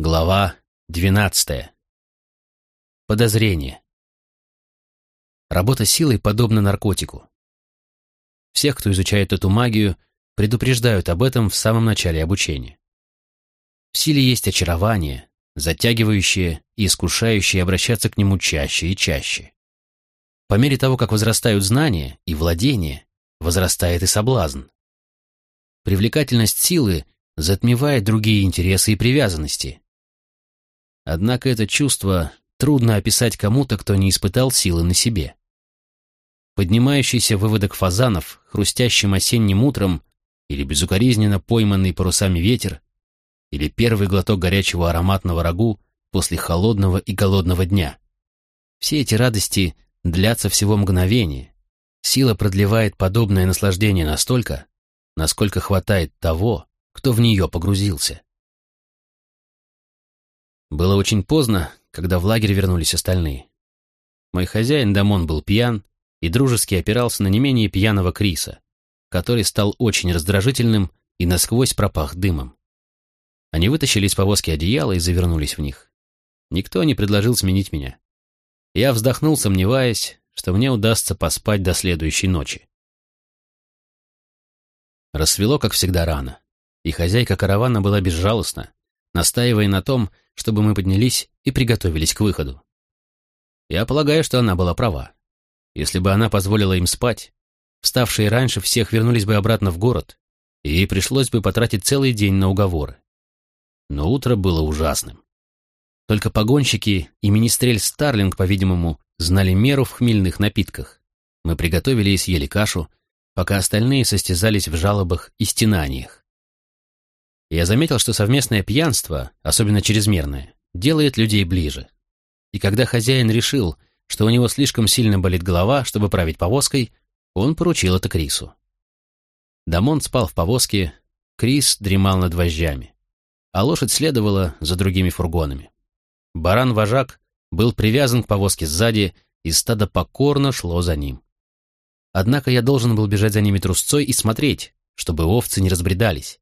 Глава двенадцатая. Подозрение. Работа силой подобна наркотику. Всех, кто изучает эту магию, предупреждают об этом в самом начале обучения. В силе есть очарование, затягивающее и искушающее обращаться к нему чаще и чаще. По мере того, как возрастают знания и владение, возрастает и соблазн. Привлекательность силы затмевает другие интересы и привязанности, Однако это чувство трудно описать кому-то, кто не испытал силы на себе. Поднимающийся выводок фазанов, хрустящим осенним утром, или безукоризненно пойманный парусами ветер, или первый глоток горячего ароматного рагу после холодного и голодного дня. Все эти радости длятся всего мгновение. Сила продлевает подобное наслаждение настолько, насколько хватает того, кто в нее погрузился. Было очень поздно, когда в лагерь вернулись остальные. Мой хозяин Дамон был пьян и дружески опирался на не менее пьяного Криса, который стал очень раздражительным и насквозь пропах дымом. Они вытащили из повозки одеяло и завернулись в них. Никто не предложил сменить меня. Я вздохнул, сомневаясь, что мне удастся поспать до следующей ночи. Рассвело, как всегда, рано, и хозяйка каравана была безжалостна, настаивая на том, чтобы мы поднялись и приготовились к выходу. Я полагаю, что она была права. Если бы она позволила им спать, вставшие раньше всех вернулись бы обратно в город, и ей пришлось бы потратить целый день на уговоры. Но утро было ужасным. Только погонщики и министрель Старлинг, по-видимому, знали меру в хмельных напитках. Мы приготовили и съели кашу, пока остальные состязались в жалобах и стенаниях. Я заметил, что совместное пьянство, особенно чрезмерное, делает людей ближе. И когда хозяин решил, что у него слишком сильно болит голова, чтобы править повозкой, он поручил это Крису. Дамон спал в повозке, Крис дремал над вожжами, а лошадь следовала за другими фургонами. Баран-вожак был привязан к повозке сзади, и стадо покорно шло за ним. Однако я должен был бежать за ними трусцой и смотреть, чтобы овцы не разбредались.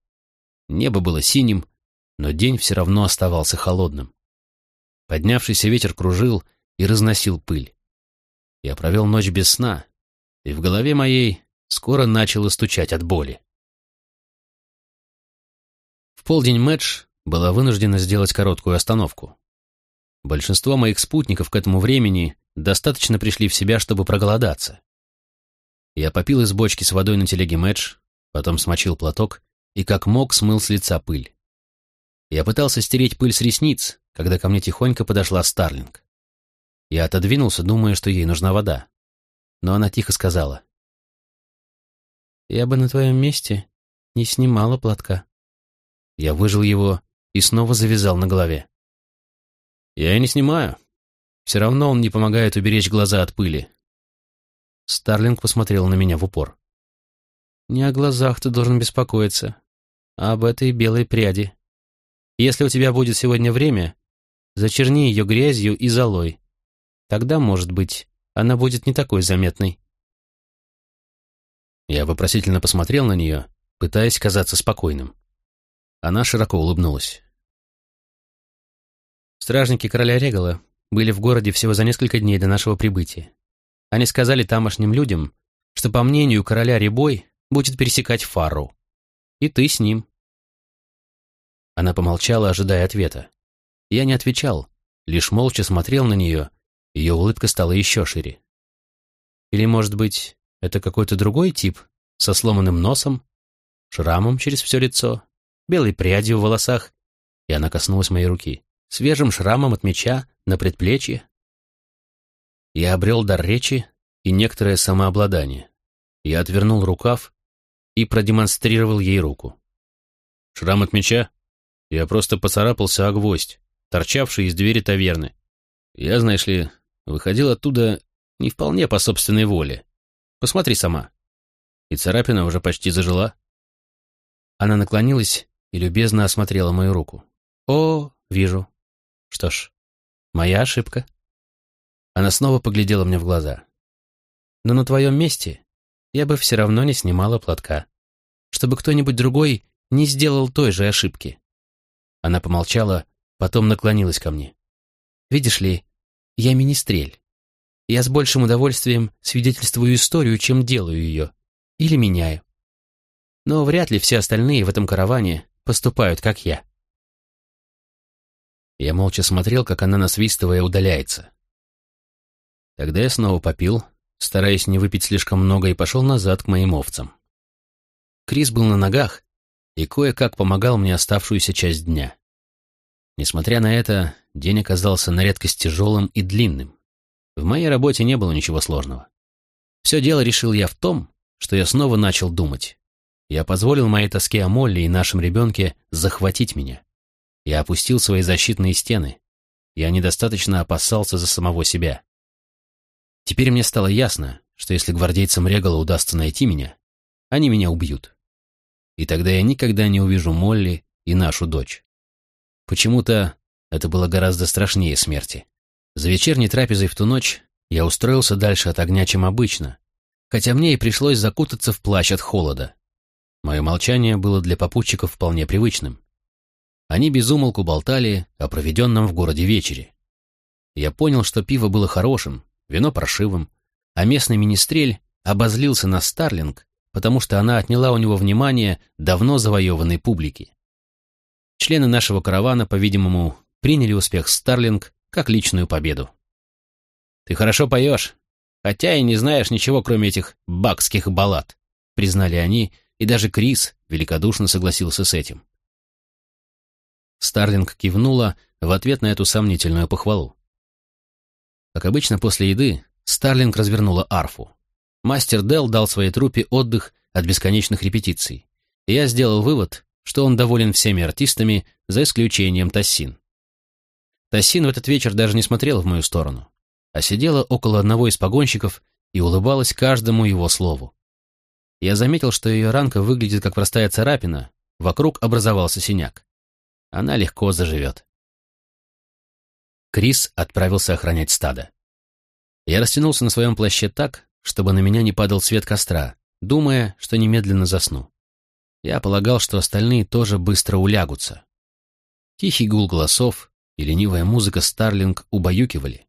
Небо было синим, но день все равно оставался холодным. Поднявшийся ветер кружил и разносил пыль. Я провел ночь без сна, и в голове моей скоро начало стучать от боли. В полдень Мэтч была вынуждена сделать короткую остановку. Большинство моих спутников к этому времени достаточно пришли в себя, чтобы проголодаться. Я попил из бочки с водой на телеге Мэтч, потом смочил платок и как мог смыл с лица пыль. Я пытался стереть пыль с ресниц, когда ко мне тихонько подошла Старлинг. Я отодвинулся, думая, что ей нужна вода. Но она тихо сказала. «Я бы на твоем месте не снимала платка». Я выжил его и снова завязал на голове. «Я и не снимаю. Все равно он не помогает уберечь глаза от пыли». Старлинг посмотрел на меня в упор. «Не о глазах ты должен беспокоиться об этой белой пряди. Если у тебя будет сегодня время, зачерни ее грязью и золой. Тогда, может быть, она будет не такой заметной. Я вопросительно посмотрел на нее, пытаясь казаться спокойным. Она широко улыбнулась. Стражники короля Регала были в городе всего за несколько дней до нашего прибытия. Они сказали тамошним людям, что, по мнению короля Рябой, будет пересекать Фару. И ты с ним. Она помолчала, ожидая ответа. Я не отвечал, лишь молча смотрел на нее, ее улыбка стала еще шире. Или, может быть, это какой-то другой тип, со сломанным носом, шрамом через все лицо, белой прядью в волосах, и она коснулась моей руки, свежим шрамом от меча на предплечье. Я обрел дар речи и некоторое самообладание. Я отвернул рукав и продемонстрировал ей руку. «Шрам от меча? Я просто поцарапался о гвоздь, торчавший из двери таверны. Я, знаешь ли, выходил оттуда не вполне по собственной воле. Посмотри сама. И царапина уже почти зажила». Она наклонилась и любезно осмотрела мою руку. «О, вижу. Что ж, моя ошибка». Она снова поглядела мне в глаза. «Но на твоем месте я бы все равно не снимала платка, чтобы кто-нибудь другой не сделал той же ошибки. Она помолчала, потом наклонилась ко мне. «Видишь ли, я министрель. Я с большим удовольствием свидетельствую историю, чем делаю ее. Или меняю. Но вряд ли все остальные в этом караване поступают, как я». Я молча смотрел, как она, насвистывая, удаляется. Тогда я снова попил, стараясь не выпить слишком много, и пошел назад к моим овцам. Крис был на ногах и кое-как помогал мне оставшуюся часть дня. Несмотря на это, день оказался на редкость тяжелым и длинным. В моей работе не было ничего сложного. Все дело решил я в том, что я снова начал думать. Я позволил моей тоске о Молли и нашем ребенке захватить меня. Я опустил свои защитные стены. Я недостаточно опасался за самого себя. Теперь мне стало ясно, что если гвардейцам Регала удастся найти меня, они меня убьют. И тогда я никогда не увижу Молли и нашу дочь. Почему-то это было гораздо страшнее смерти. За вечерней трапезой в ту ночь я устроился дальше от огня, чем обычно, хотя мне и пришлось закутаться в плащ от холода. Мое молчание было для попутчиков вполне привычным. Они безумолку болтали о проведенном в городе вечере. Я понял, что пиво было хорошим, вино паршивым, а местный министрель обозлился на Старлинг, потому что она отняла у него внимание давно завоеванной публики. Члены нашего каравана, по-видимому, приняли успех Старлинг как личную победу. «Ты хорошо поешь, хотя и не знаешь ничего, кроме этих бакских баллад», признали они, и даже Крис великодушно согласился с этим. Старлинг кивнула в ответ на эту сомнительную похвалу. Как обычно после еды, Старлинг развернула арфу. Мастер Дел дал своей труппе отдых от бесконечных репетиций, и я сделал вывод, что он доволен всеми артистами, за исключением Тассин. Тассин в этот вечер даже не смотрела в мою сторону, а сидела около одного из погонщиков и улыбалась каждому его слову. Я заметил, что ее ранка выглядит как простая царапина, вокруг образовался синяк она легко заживет. Крис отправился охранять стадо. Я растянулся на своем плаще так, чтобы на меня не падал свет костра, думая, что немедленно засну. Я полагал, что остальные тоже быстро улягутся. Тихий гул голосов и ленивая музыка Старлинг убаюкивали.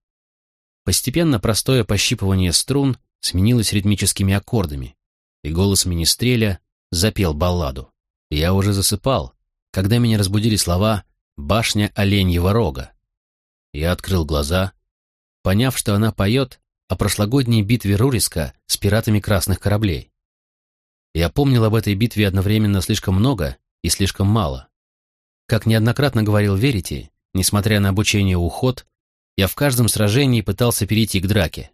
Постепенно простое пощипывание струн сменилось ритмическими аккордами, и голос министреля запел балладу. Я уже засыпал, когда меня разбудили слова «Башня оленьего рога». Я открыл глаза, поняв, что она поет о прошлогодней битве Руриска с пиратами красных кораблей. Я помнил об этой битве одновременно слишком много и слишком мало. Как неоднократно говорил Верити, несмотря на обучение уход, я в каждом сражении пытался перейти к драке.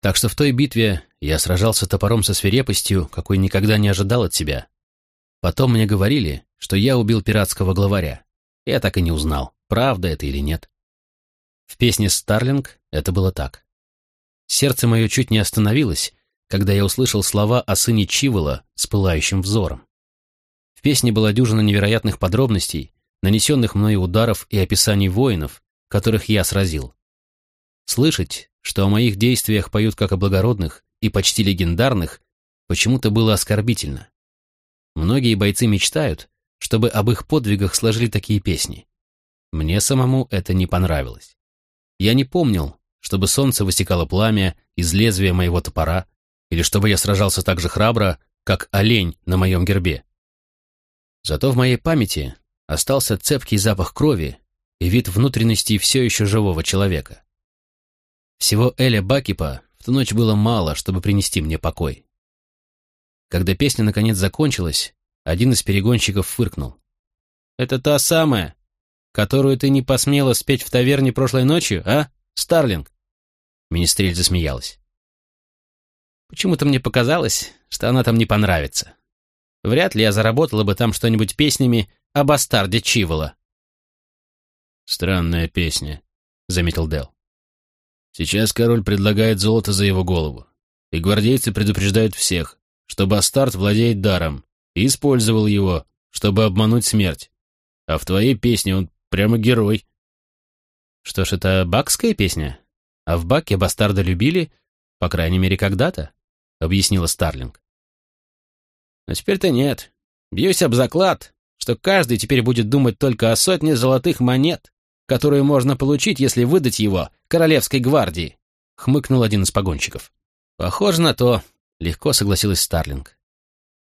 Так что в той битве я сражался топором со свирепостью, какой никогда не ожидал от себя. Потом мне говорили, что я убил пиратского главаря. Я так и не узнал, правда это или нет. В песне «Старлинг» это было так. Сердце мое чуть не остановилось, когда я услышал слова о сыне Чивола с пылающим взором. В песне была дюжина невероятных подробностей, нанесенных мною ударов и описаний воинов, которых я сразил. Слышать, что о моих действиях поют как о благородных и почти легендарных, почему-то было оскорбительно. Многие бойцы мечтают, чтобы об их подвигах сложили такие песни. Мне самому это не понравилось. Я не помнил, чтобы солнце высекало пламя из лезвия моего топора, или чтобы я сражался так же храбро, как олень на моем гербе. Зато в моей памяти остался цепкий запах крови и вид внутренностей все еще живого человека. Всего Эля Бакипа в ту ночь было мало, чтобы принести мне покой. Когда песня наконец закончилась, один из перегонщиков фыркнул. «Это та самая, которую ты не посмела спеть в таверне прошлой ночью, а, Старлинг?» Министрель засмеялась. «Почему-то мне показалось, что она там не понравится. Вряд ли я заработала бы там что-нибудь песнями о бастарде Чивола». «Странная песня», — заметил Дел. «Сейчас король предлагает золото за его голову, и гвардейцы предупреждают всех, что бастард владеет даром, и использовал его, чтобы обмануть смерть. А в твоей песне он прямо герой. Что ж, это бакская песня? А в Баке бастарда любили, по крайней мере, когда-то, объяснила Старлинг. Но теперь-то нет. Бьюсь об заклад, что каждый теперь будет думать только о сотне золотых монет, которую можно получить, если выдать его Королевской гвардии», — хмыкнул один из погонщиков. «Похоже на то», — легко согласилась Старлинг.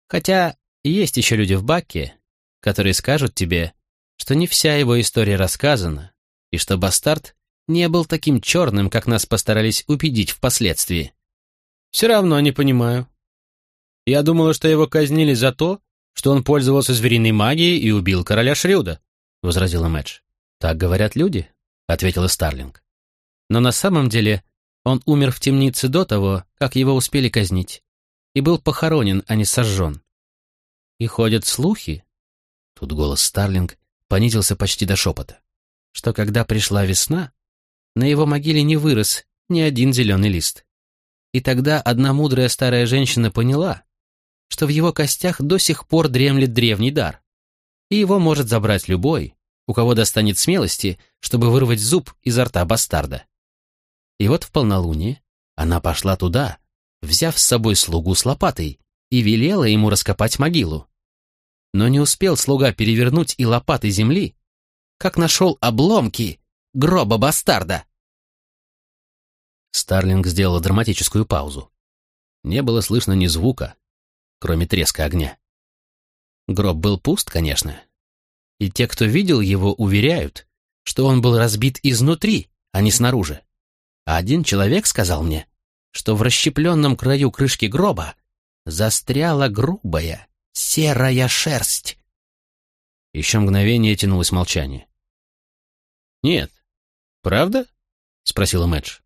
«Хотя есть еще люди в Баке, которые скажут тебе, что не вся его история рассказана, и что бастард не был таким черным, как нас постарались убедить впоследствии. Все равно не понимаю. Я думала, что его казнили за то, что он пользовался звериной магией и убил короля Шрюда, — возразила Мэтч. «Так говорят люди», — ответила Старлинг. «Но на самом деле он умер в темнице до того, как его успели казнить, и был похоронен, а не сожжен. И ходят слухи...» Тут голос Старлинг понизился почти до шепота, что когда пришла весна, на его могиле не вырос ни один зеленый лист. И тогда одна мудрая старая женщина поняла, что в его костях до сих пор дремлет древний дар, и его может забрать любой, у кого достанет смелости, чтобы вырвать зуб изо рта бастарда. И вот в полнолуние она пошла туда, взяв с собой слугу с лопатой, и велела ему раскопать могилу. Но не успел слуга перевернуть и лопатой земли, как нашел обломки гроба бастарда. Старлинг сделала драматическую паузу. Не было слышно ни звука, кроме треска огня. Гроб был пуст, конечно, и те, кто видел его, уверяют, что он был разбит изнутри, а не снаружи. А один человек сказал мне, что в расщепленном краю крышки гроба застряла грубая серая шерсть. Еще мгновение тянулось молчание. «Нет, правда?» — спросила Мэтч.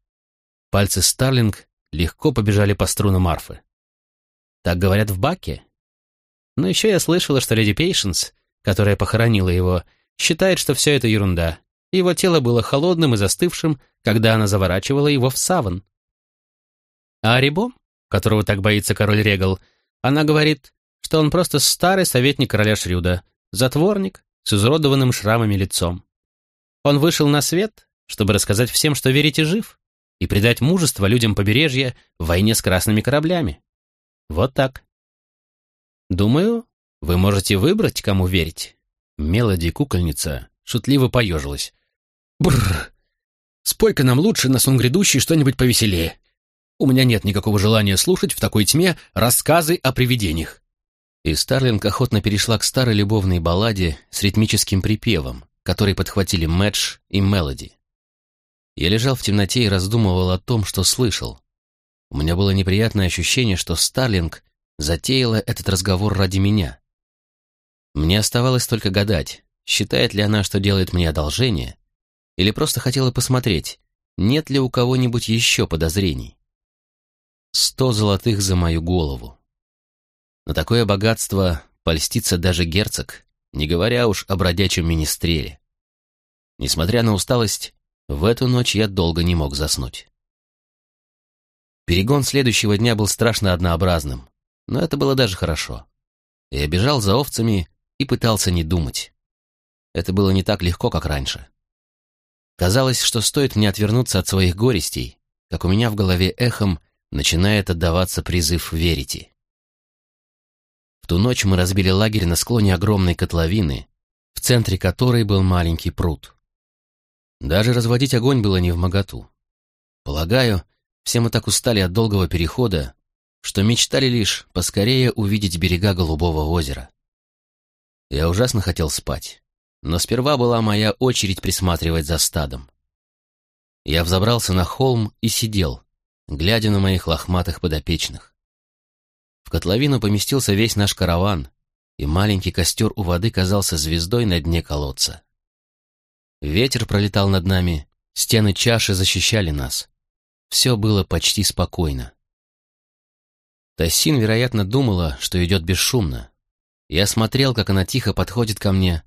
Пальцы Старлинг легко побежали по струнам арфы. «Так говорят в Баке. Но еще я слышала, что леди Пейшенс которая похоронила его, считает, что все это ерунда. Его тело было холодным и застывшим, когда она заворачивала его в саван. А Арибом, которого так боится король Регал, она говорит, что он просто старый советник короля Шрюда, затворник с изуродованным шрамами лицом. Он вышел на свет, чтобы рассказать всем, что верите жив, и придать мужество людям побережья в войне с красными кораблями. Вот так. Думаю, вы можете выбрать, кому верить. Мелоди-кукольница шутливо поежилась. Бррр. Спой-ка нам лучше на сон грядущий что-нибудь повеселее. У меня нет никакого желания слушать в такой тьме рассказы о привидениях. И Старлинг охотно перешла к старой любовной балладе с ритмическим припевом, который подхватили Мэтч и Мелоди. Я лежал в темноте и раздумывал о том, что слышал. У меня было неприятное ощущение, что Старлинг затеяла этот разговор ради меня. Мне оставалось только гадать, считает ли она, что делает мне одолжение, или просто хотела посмотреть, нет ли у кого-нибудь еще подозрений. Сто золотых за мою голову. На такое богатство польстится даже герцог, не говоря уж о бродячем министреле. Несмотря на усталость, в эту ночь я долго не мог заснуть. Перегон следующего дня был страшно однообразным, но это было даже хорошо. Я бежал за овцами и пытался не думать. Это было не так легко, как раньше. Казалось, что стоит мне отвернуться от своих горестей, как у меня в голове эхом начинает отдаваться призыв верите. В ту ночь мы разбили лагерь на склоне огромной котловины, в центре которой был маленький пруд. Даже разводить огонь было не в моготу. Полагаю, все мы так устали от долгого перехода, что мечтали лишь поскорее увидеть берега Голубого озера. Я ужасно хотел спать, но сперва была моя очередь присматривать за стадом. Я взобрался на холм и сидел, глядя на моих лохматых подопечных. В котловину поместился весь наш караван, и маленький костер у воды казался звездой на дне колодца. Ветер пролетал над нами, стены чаши защищали нас. Все было почти спокойно. Тассин, вероятно, думала, что идет бесшумно, я смотрел, как она тихо подходит ко мне.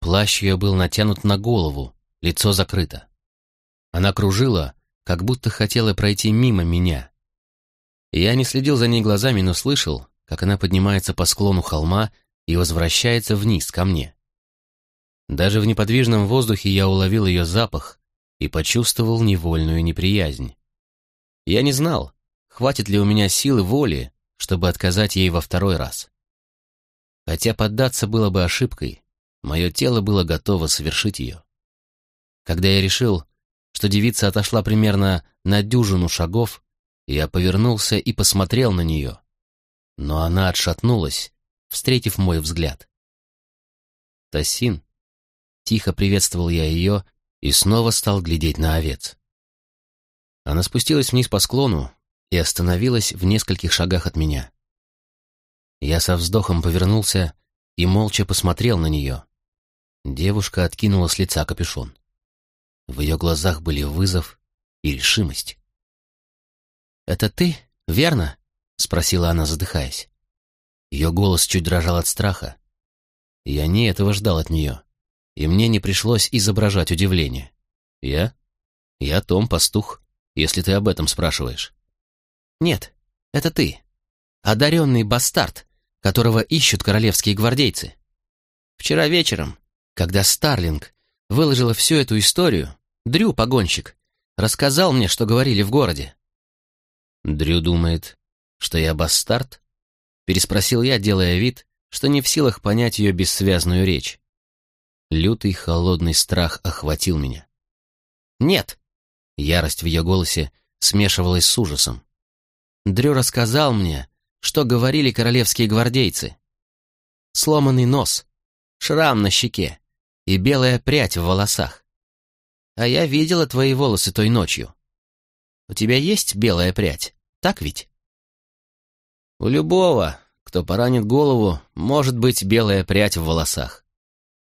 Плащ ее был натянут на голову, лицо закрыто. Она кружила, как будто хотела пройти мимо меня. Я не следил за ней глазами, но слышал, как она поднимается по склону холма и возвращается вниз ко мне. Даже в неподвижном воздухе я уловил ее запах и почувствовал невольную неприязнь. Я не знал, хватит ли у меня силы воли, чтобы отказать ей во второй раз. Хотя поддаться было бы ошибкой, мое тело было готово совершить ее. Когда я решил, что девица отошла примерно на дюжину шагов, я повернулся и посмотрел на нее. Но она отшатнулась, встретив мой взгляд. «Тассин», — тихо приветствовал я ее и снова стал глядеть на овец. Она спустилась вниз по склону и остановилась в нескольких шагах от меня. Я со вздохом повернулся и молча посмотрел на нее. Девушка откинула с лица капюшон. В ее глазах были вызов и решимость. «Это ты, верно?» — спросила она, задыхаясь. Ее голос чуть дрожал от страха. Я не этого ждал от нее, и мне не пришлось изображать удивление. «Я? Я Том, пастух, если ты об этом спрашиваешь». «Нет, это ты. Одаренный бастард, которого ищут королевские гвардейцы. Вчера вечером, когда Старлинг выложила всю эту историю, Дрю, погонщик, рассказал мне, что говорили в городе. «Дрю думает, что я бастард?» Переспросил я, делая вид, что не в силах понять ее бессвязную речь. Лютый холодный страх охватил меня. «Нет!» Ярость в ее голосе смешивалась с ужасом. Дрю рассказал мне, что говорили королевские гвардейцы. Сломанный нос, шрам на щеке и белая прядь в волосах. А я видела твои волосы той ночью. У тебя есть белая прядь, так ведь? У любого, кто поранит голову, может быть белая прядь в волосах.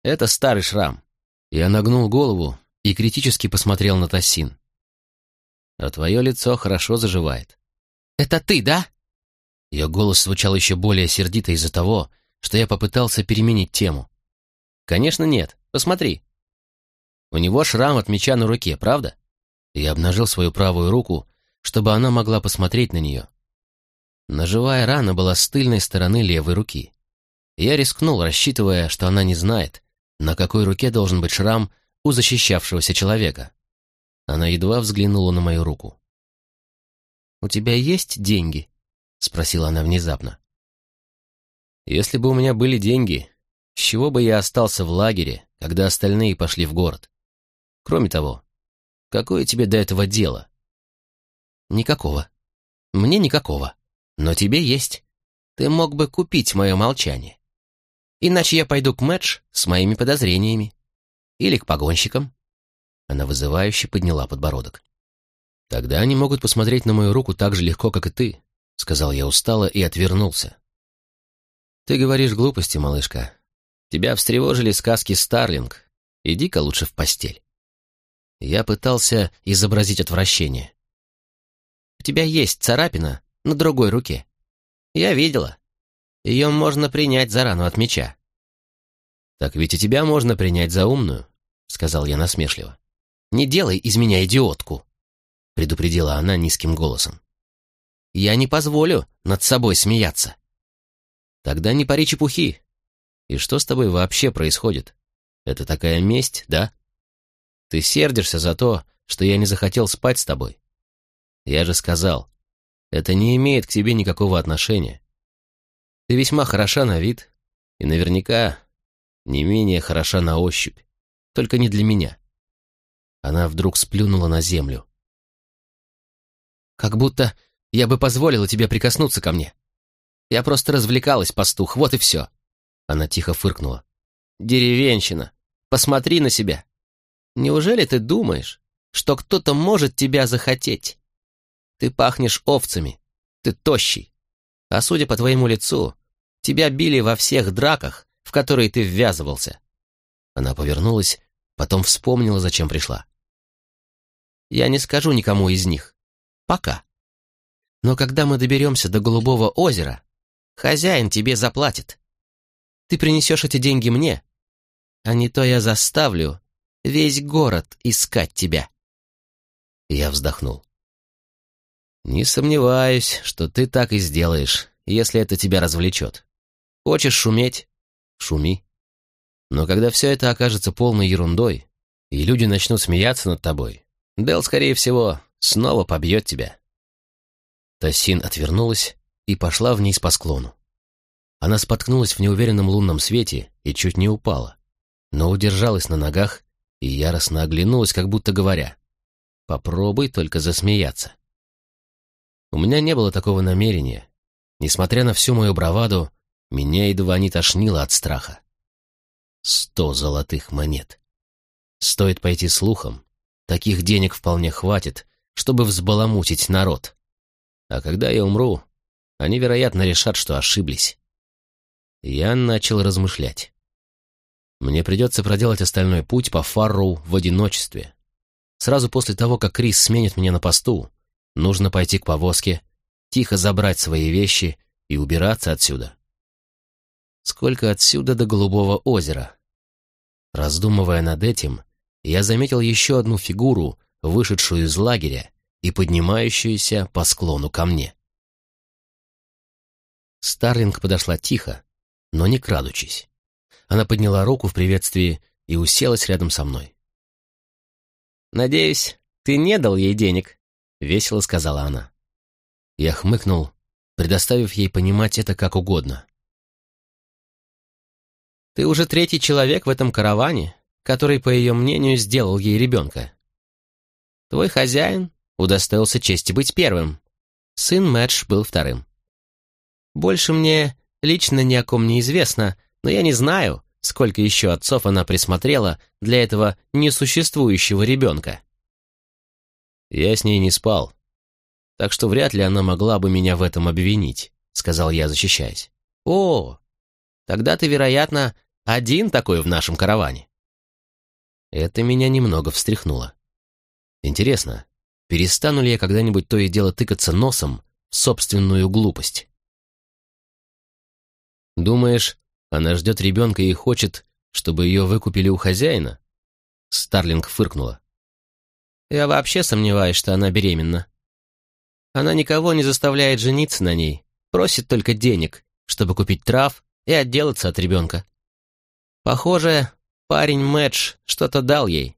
Это старый шрам. Я нагнул голову и критически посмотрел на Тассин. А твое лицо хорошо заживает. «Это ты, да?» Ее голос звучал еще более сердито из-за того, что я попытался переменить тему. «Конечно нет. Посмотри. У него шрам от меча на руке, правда?» Я обнажил свою правую руку, чтобы она могла посмотреть на нее. Ножевая рана была с тыльной стороны левой руки. Я рискнул, рассчитывая, что она не знает, на какой руке должен быть шрам у защищавшегося человека. Она едва взглянула на мою руку. «У тебя есть деньги?» — спросила она внезапно. «Если бы у меня были деньги, с чего бы я остался в лагере, когда остальные пошли в город? Кроме того, какое тебе до этого дело?» «Никакого. Мне никакого. Но тебе есть. Ты мог бы купить мое молчание. Иначе я пойду к Мэтч с моими подозрениями. Или к погонщикам». Она вызывающе подняла подбородок. «Тогда они могут посмотреть на мою руку так же легко, как и ты. — сказал я устало и отвернулся. «Ты говоришь глупости, малышка. Тебя встревожили сказки Старлинг. Иди-ка лучше в постель». Я пытался изобразить отвращение. «У тебя есть царапина на другой руке. Я видела. Ее можно принять за рану от меча». «Так ведь и тебя можно принять за умную», — сказал я насмешливо. «Не делай из меня идиотку», — предупредила она низким голосом. Я не позволю над собой смеяться. Тогда не пари чепухи. И что с тобой вообще происходит? Это такая месть, да? Ты сердишься за то, что я не захотел спать с тобой. Я же сказал, это не имеет к тебе никакого отношения. Ты весьма хороша на вид и наверняка не менее хороша на ощупь, только не для меня. Она вдруг сплюнула на землю. Как будто я бы позволила тебе прикоснуться ко мне. Я просто развлекалась, пастух, вот и все. Она тихо фыркнула. Деревенщина, посмотри на себя. Неужели ты думаешь, что кто-то может тебя захотеть? Ты пахнешь овцами, ты тощий. А судя по твоему лицу, тебя били во всех драках, в которые ты ввязывался. Она повернулась, потом вспомнила, зачем пришла. Я не скажу никому из них. Пока. Но когда мы доберемся до Голубого озера, хозяин тебе заплатит. Ты принесешь эти деньги мне, а не то я заставлю весь город искать тебя. Я вздохнул. Не сомневаюсь, что ты так и сделаешь, если это тебя развлечет. Хочешь шуметь? Шуми. Но когда все это окажется полной ерундой, и люди начнут смеяться над тобой, Дел, скорее всего, снова побьет тебя. Тассин отвернулась и пошла вниз по склону. Она споткнулась в неуверенном лунном свете и чуть не упала, но удержалась на ногах и яростно оглянулась, как будто говоря, «Попробуй только засмеяться». У меня не было такого намерения. Несмотря на всю мою браваду, меня едва не тошнило от страха. Сто золотых монет. Стоит пойти слухом, таких денег вполне хватит, чтобы взбаламутить народ. А когда я умру, они, вероятно, решат, что ошиблись. Я начал размышлять. Мне придется проделать остальной путь по Фарроу в одиночестве. Сразу после того, как Крис сменит меня на посту, нужно пойти к повозке, тихо забрать свои вещи и убираться отсюда. Сколько отсюда до Голубого озера? Раздумывая над этим, я заметил еще одну фигуру, вышедшую из лагеря и поднимающуюся по склону ко мне. Старлинг подошла тихо, но не крадучись. Она подняла руку в приветствии и уселась рядом со мной. «Надеюсь, ты не дал ей денег?» — весело сказала она. Я хмыкнул, предоставив ей понимать это как угодно. Ты уже третий человек в этом караване, который, по ее мнению, сделал ей ребенка. Твой хозяин удостоился чести быть первым. Сын Мэтч был вторым. Больше мне лично ни о ком не известно, но я не знаю, сколько еще отцов она присмотрела для этого несуществующего ребенка. Я с ней не спал, так что вряд ли она могла бы меня в этом обвинить, сказал я, защищаясь. О, тогда ты, вероятно, один такой в нашем караване. Это меня немного встряхнуло. Интересно, перестану ли я когда-нибудь то и дело тыкаться носом в собственную глупость? Думаешь, она ждет ребенка и хочет, чтобы ее выкупили у хозяина? Старлинг фыркнула. Я вообще сомневаюсь, что она беременна. Она никого не заставляет жениться на ней, просит только денег, чтобы купить трав и отделаться от ребенка. Похоже, парень Мэтч что-то дал ей.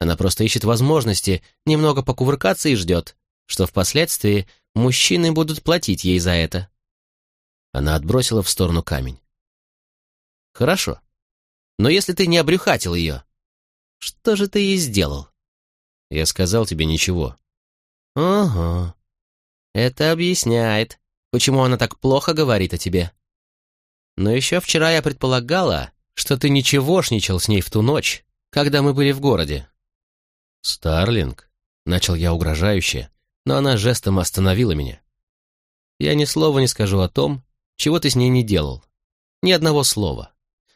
Она просто ищет возможности немного покувыркаться и ждет, что впоследствии мужчины будут платить ей за это. Она отбросила в сторону камень. Хорошо. Но если ты не обрюхатил ее, что же ты ей сделал? Я сказал тебе ничего. Ага. Это объясняет, почему она так плохо говорит о тебе. Но еще вчера я предполагала, что ты ничегошничал с ней в ту ночь, когда мы были в городе». «Старлинг», — начал я угрожающе, но она жестом остановила меня. «Я ни слова не скажу о том, чего ты с ней не делал. Ни одного слова.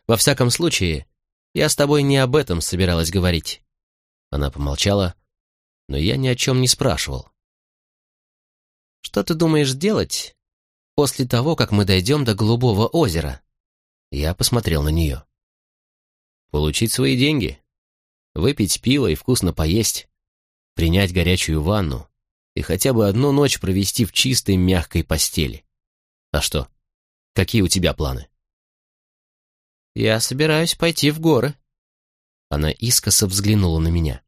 Во всяком случае, я с тобой не об этом собиралась говорить». Она помолчала, но я ни о чем не спрашивал. «Что ты думаешь делать после того, как мы дойдем до Голубого озера?» Я посмотрел на нее. Получить свои деньги. Выпить пиво и вкусно поесть. Принять горячую ванну. И хотя бы одну ночь провести в чистой мягкой постели. А что? Какие у тебя планы? Я собираюсь пойти в горы. Она искоса взглянула на меня.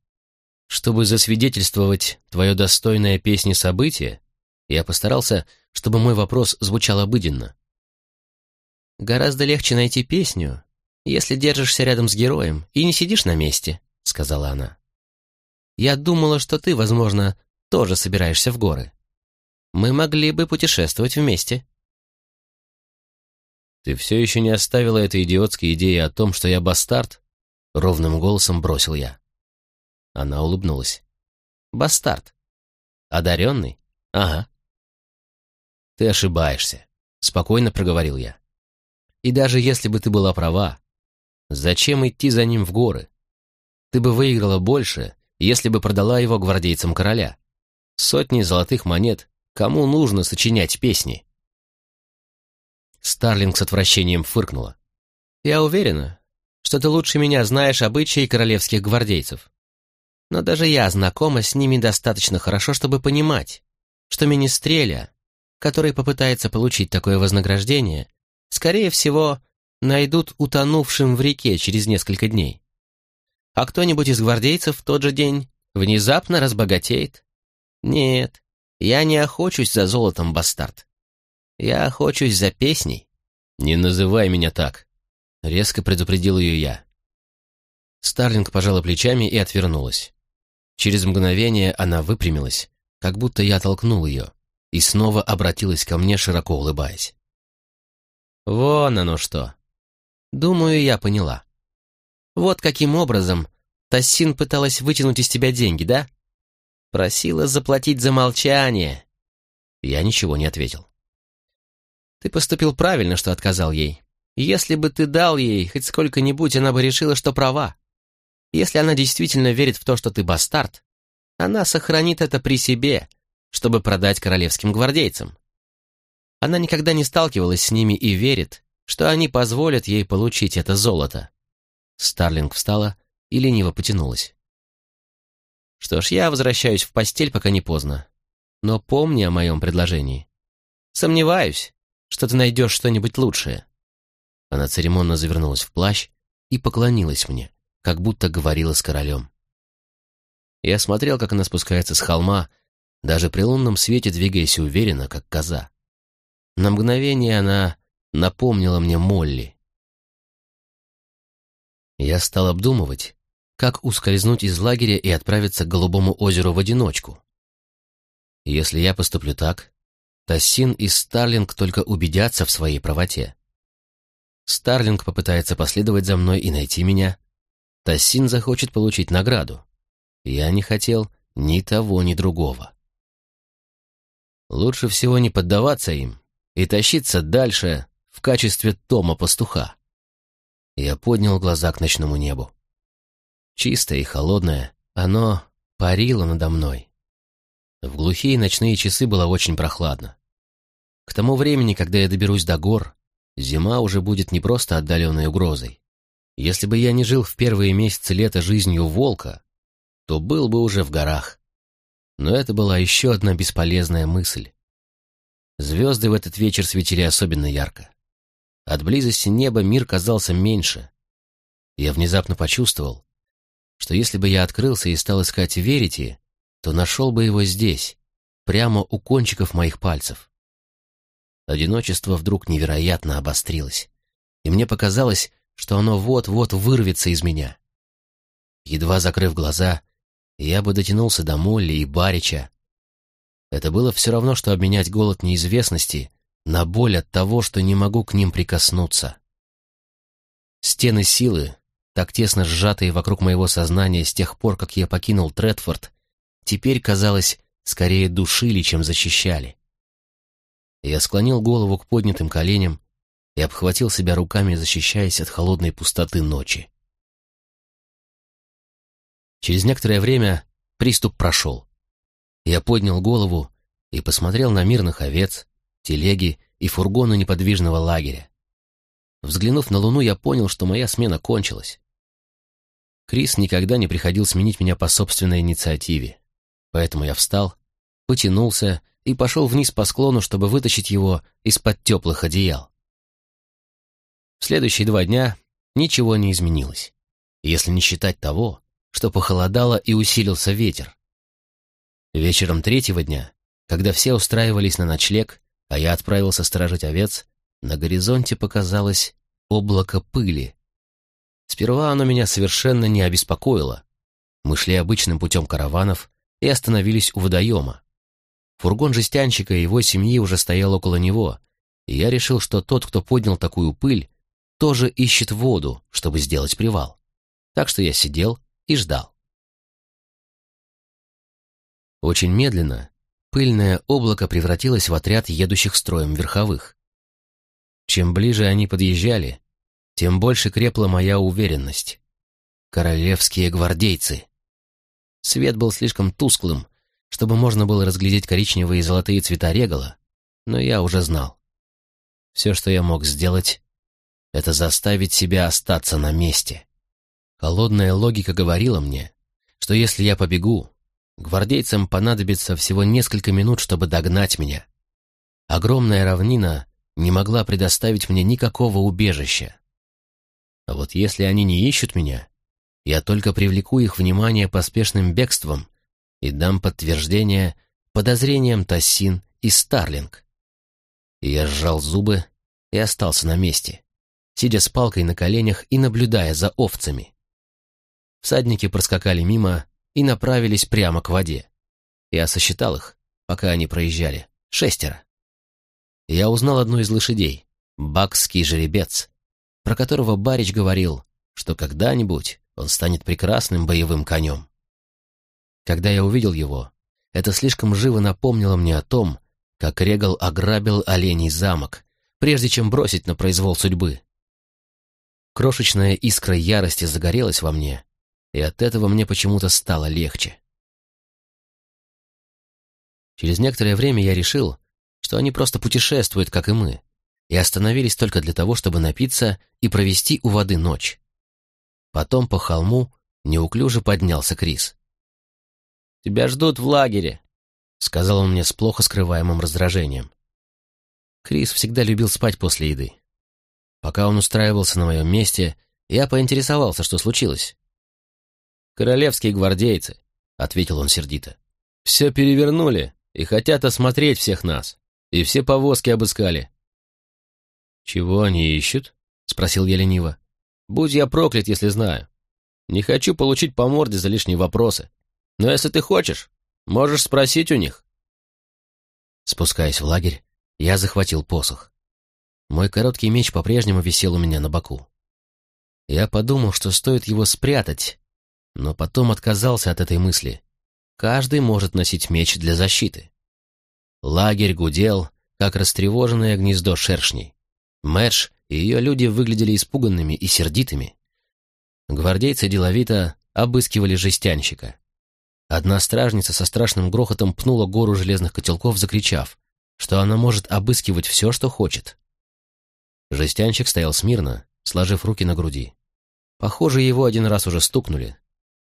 Чтобы засвидетельствовать твое достойное песни событие, я постарался, чтобы мой вопрос звучал обыденно. Гораздо легче найти песню, если держишься рядом с героем и не сидишь на месте», — сказала она. «Я думала, что ты, возможно, тоже собираешься в горы. Мы могли бы путешествовать вместе». «Ты все еще не оставила этой идиотской идеи о том, что я бастард?» — ровным голосом бросил я. Она улыбнулась. «Бастард? Одаренный? Ага». «Ты ошибаешься», — спокойно проговорил я. «И даже если бы ты была права, Зачем идти за ним в горы? Ты бы выиграла больше, если бы продала его гвардейцам короля. Сотни золотых монет. Кому нужно сочинять песни? Старлинг с отвращением фыркнула. «Я уверена, что ты лучше меня знаешь обычаи королевских гвардейцев. Но даже я знакома с ними достаточно хорошо, чтобы понимать, что министреля, который попытается получить такое вознаграждение, скорее всего, найдут утонувшим в реке через несколько дней. А кто-нибудь из гвардейцев в тот же день внезапно разбогатеет. Нет, я не охочусь за золотом, бастард. Я охочусь за песней. Не называй меня так, резко предупредил ее я. Старлинг пожала плечами и отвернулась. Через мгновение она выпрямилась, как будто я толкнул ее, и снова обратилась ко мне, широко улыбаясь. «Вон оно что! Думаю, я поняла. Вот каким образом Тассин пыталась вытянуть из тебя деньги, да? Просила заплатить за молчание». Я ничего не ответил. «Ты поступил правильно, что отказал ей. Если бы ты дал ей хоть сколько-нибудь, она бы решила, что права. Если она действительно верит в то, что ты бастард, она сохранит это при себе, чтобы продать королевским гвардейцам. Она никогда не сталкивалась с ними и верит, что они позволят ей получить это золото. Старлинг встала и лениво потянулась. Что ж, я возвращаюсь в постель, пока не поздно. Но помни о моем предложении. Сомневаюсь, что ты найдешь что-нибудь лучшее. Она церемонно завернулась в плащ и поклонилась мне как будто говорила с королем. Я смотрел, как она спускается с холма, даже при лунном свете двигаясь уверенно, как коза. На мгновение она напомнила мне Молли. Я стал обдумывать, как ускользнуть из лагеря и отправиться к Голубому озеру в одиночку. Если я поступлю так, Тассин и Старлинг только убедятся в своей правоте. Старлинг попытается последовать за мной и найти меня, Тассин захочет получить награду. Я не хотел ни того, ни другого. Лучше всего не поддаваться им и тащиться дальше в качестве Тома-пастуха. Я поднял глаза к ночному небу. Чистое и холодное, оно парило надо мной. В глухие ночные часы было очень прохладно. К тому времени, когда я доберусь до гор, зима уже будет не просто отдаленной угрозой, если бы я не жил в первые месяцы лета жизнью волка, то был бы уже в горах. Но это была еще одна бесполезная мысль. Звезды в этот вечер светили особенно ярко. От близости неба мир казался меньше. Я внезапно почувствовал, что если бы я открылся и стал искать верите, то нашел бы его здесь, прямо у кончиков моих пальцев. Одиночество вдруг невероятно обострилось, и мне показалось, что оно вот-вот вырвется из меня. Едва закрыв глаза, я бы дотянулся до Молли и Барича. Это было все равно, что обменять голод неизвестности на боль от того, что не могу к ним прикоснуться. Стены силы, так тесно сжатые вокруг моего сознания с тех пор, как я покинул Тредфорд, теперь, казалось, скорее душили, чем защищали. Я склонил голову к поднятым коленям и обхватил себя руками, защищаясь от холодной пустоты ночи. Через некоторое время приступ прошел. Я поднял голову и посмотрел на мирных овец, телеги и фургоны неподвижного лагеря. Взглянув на луну, я понял, что моя смена кончилась. Крис никогда не приходил сменить меня по собственной инициативе, поэтому я встал, потянулся и пошел вниз по склону, чтобы вытащить его из-под теплых одеял. В следующие два дня ничего не изменилось, если не считать того, что похолодало и усилился ветер. Вечером третьего дня, когда все устраивались на ночлег, а я отправился сторожить овец, на горизонте показалось облако пыли. Сперва оно меня совершенно не обеспокоило. Мы шли обычным путем караванов и остановились у водоема. Фургон жестянщика и его семьи уже стоял около него, и я решил, что тот, кто поднял такую пыль, тоже ищет воду, чтобы сделать привал. Так что я сидел и ждал. Очень медленно пыльное облако превратилось в отряд едущих строем верховых. Чем ближе они подъезжали, тем больше крепла моя уверенность. Королевские гвардейцы. Свет был слишком тусклым, чтобы можно было разглядеть коричневые и золотые цвета регала, но я уже знал. Все, что я мог сделать, это заставить себя остаться на месте. Холодная логика говорила мне, что если я побегу, гвардейцам понадобится всего несколько минут, чтобы догнать меня. Огромная равнина не могла предоставить мне никакого убежища. А вот если они не ищут меня, я только привлеку их внимание поспешным бегством и дам подтверждение подозрениям Тассин и Старлинг. Я сжал зубы и остался на месте сидя с палкой на коленях и наблюдая за овцами. всадники проскакали мимо и направились прямо к воде. Я сосчитал их, пока они проезжали. Шестеро. Я узнал одну из лошадей, бакский жеребец, про которого Барич говорил, что когда-нибудь он станет прекрасным боевым конем. Когда я увидел его, это слишком живо напомнило мне о том, как Регал ограбил оленей замок, прежде чем бросить на произвол судьбы. Крошечная искра ярости загорелась во мне, и от этого мне почему-то стало легче. Через некоторое время я решил, что они просто путешествуют, как и мы, и остановились только для того, чтобы напиться и провести у воды ночь. Потом по холму неуклюже поднялся Крис. «Тебя ждут в лагере», — сказал он мне с плохо скрываемым раздражением. Крис всегда любил спать после еды. Пока он устраивался на моем месте, я поинтересовался, что случилось. «Королевские гвардейцы», — ответил он сердито. «Все перевернули и хотят осмотреть всех нас, и все повозки обыскали». «Чего они ищут?» — спросил я лениво. «Будь я проклят, если знаю. Не хочу получить по морде за лишние вопросы. Но если ты хочешь, можешь спросить у них». Спускаясь в лагерь, я захватил посох. Мой короткий меч по-прежнему висел у меня на боку. Я подумал, что стоит его спрятать, но потом отказался от этой мысли. Каждый может носить меч для защиты. Лагерь гудел, как растревоженное гнездо шершней. Мэдж и ее люди выглядели испуганными и сердитыми. Гвардейцы деловито обыскивали жестянщика. Одна стражница со страшным грохотом пнула гору железных котелков, закричав, что она может обыскивать все, что хочет. Жестянщик стоял смирно, сложив руки на груди. Похоже, его один раз уже стукнули.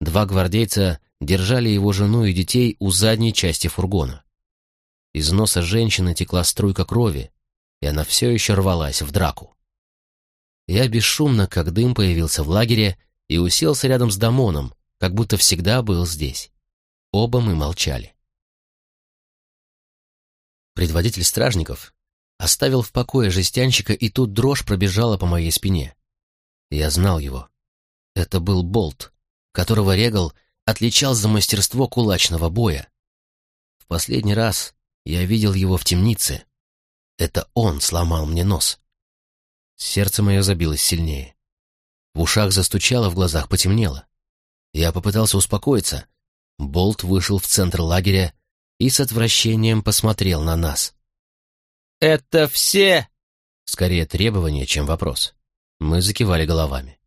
Два гвардейца держали его жену и детей у задней части фургона. Из носа женщины текла струйка крови, и она все еще рвалась в драку. Я бесшумно, как дым, появился в лагере и уселся рядом с Дамоном, как будто всегда был здесь. Оба мы молчали. Предводитель стражников оставил в покое жестянщика, и тут дрожь пробежала по моей спине. Я знал его. Это был Болт, которого Регал отличал за мастерство кулачного боя. В последний раз я видел его в темнице. Это он сломал мне нос. Сердце мое забилось сильнее. В ушах застучало, в глазах потемнело. Я попытался успокоиться, Болт вышел в центр лагеря и с отвращением посмотрел на нас. «Это все?» Скорее требование, чем вопрос. Мы закивали головами.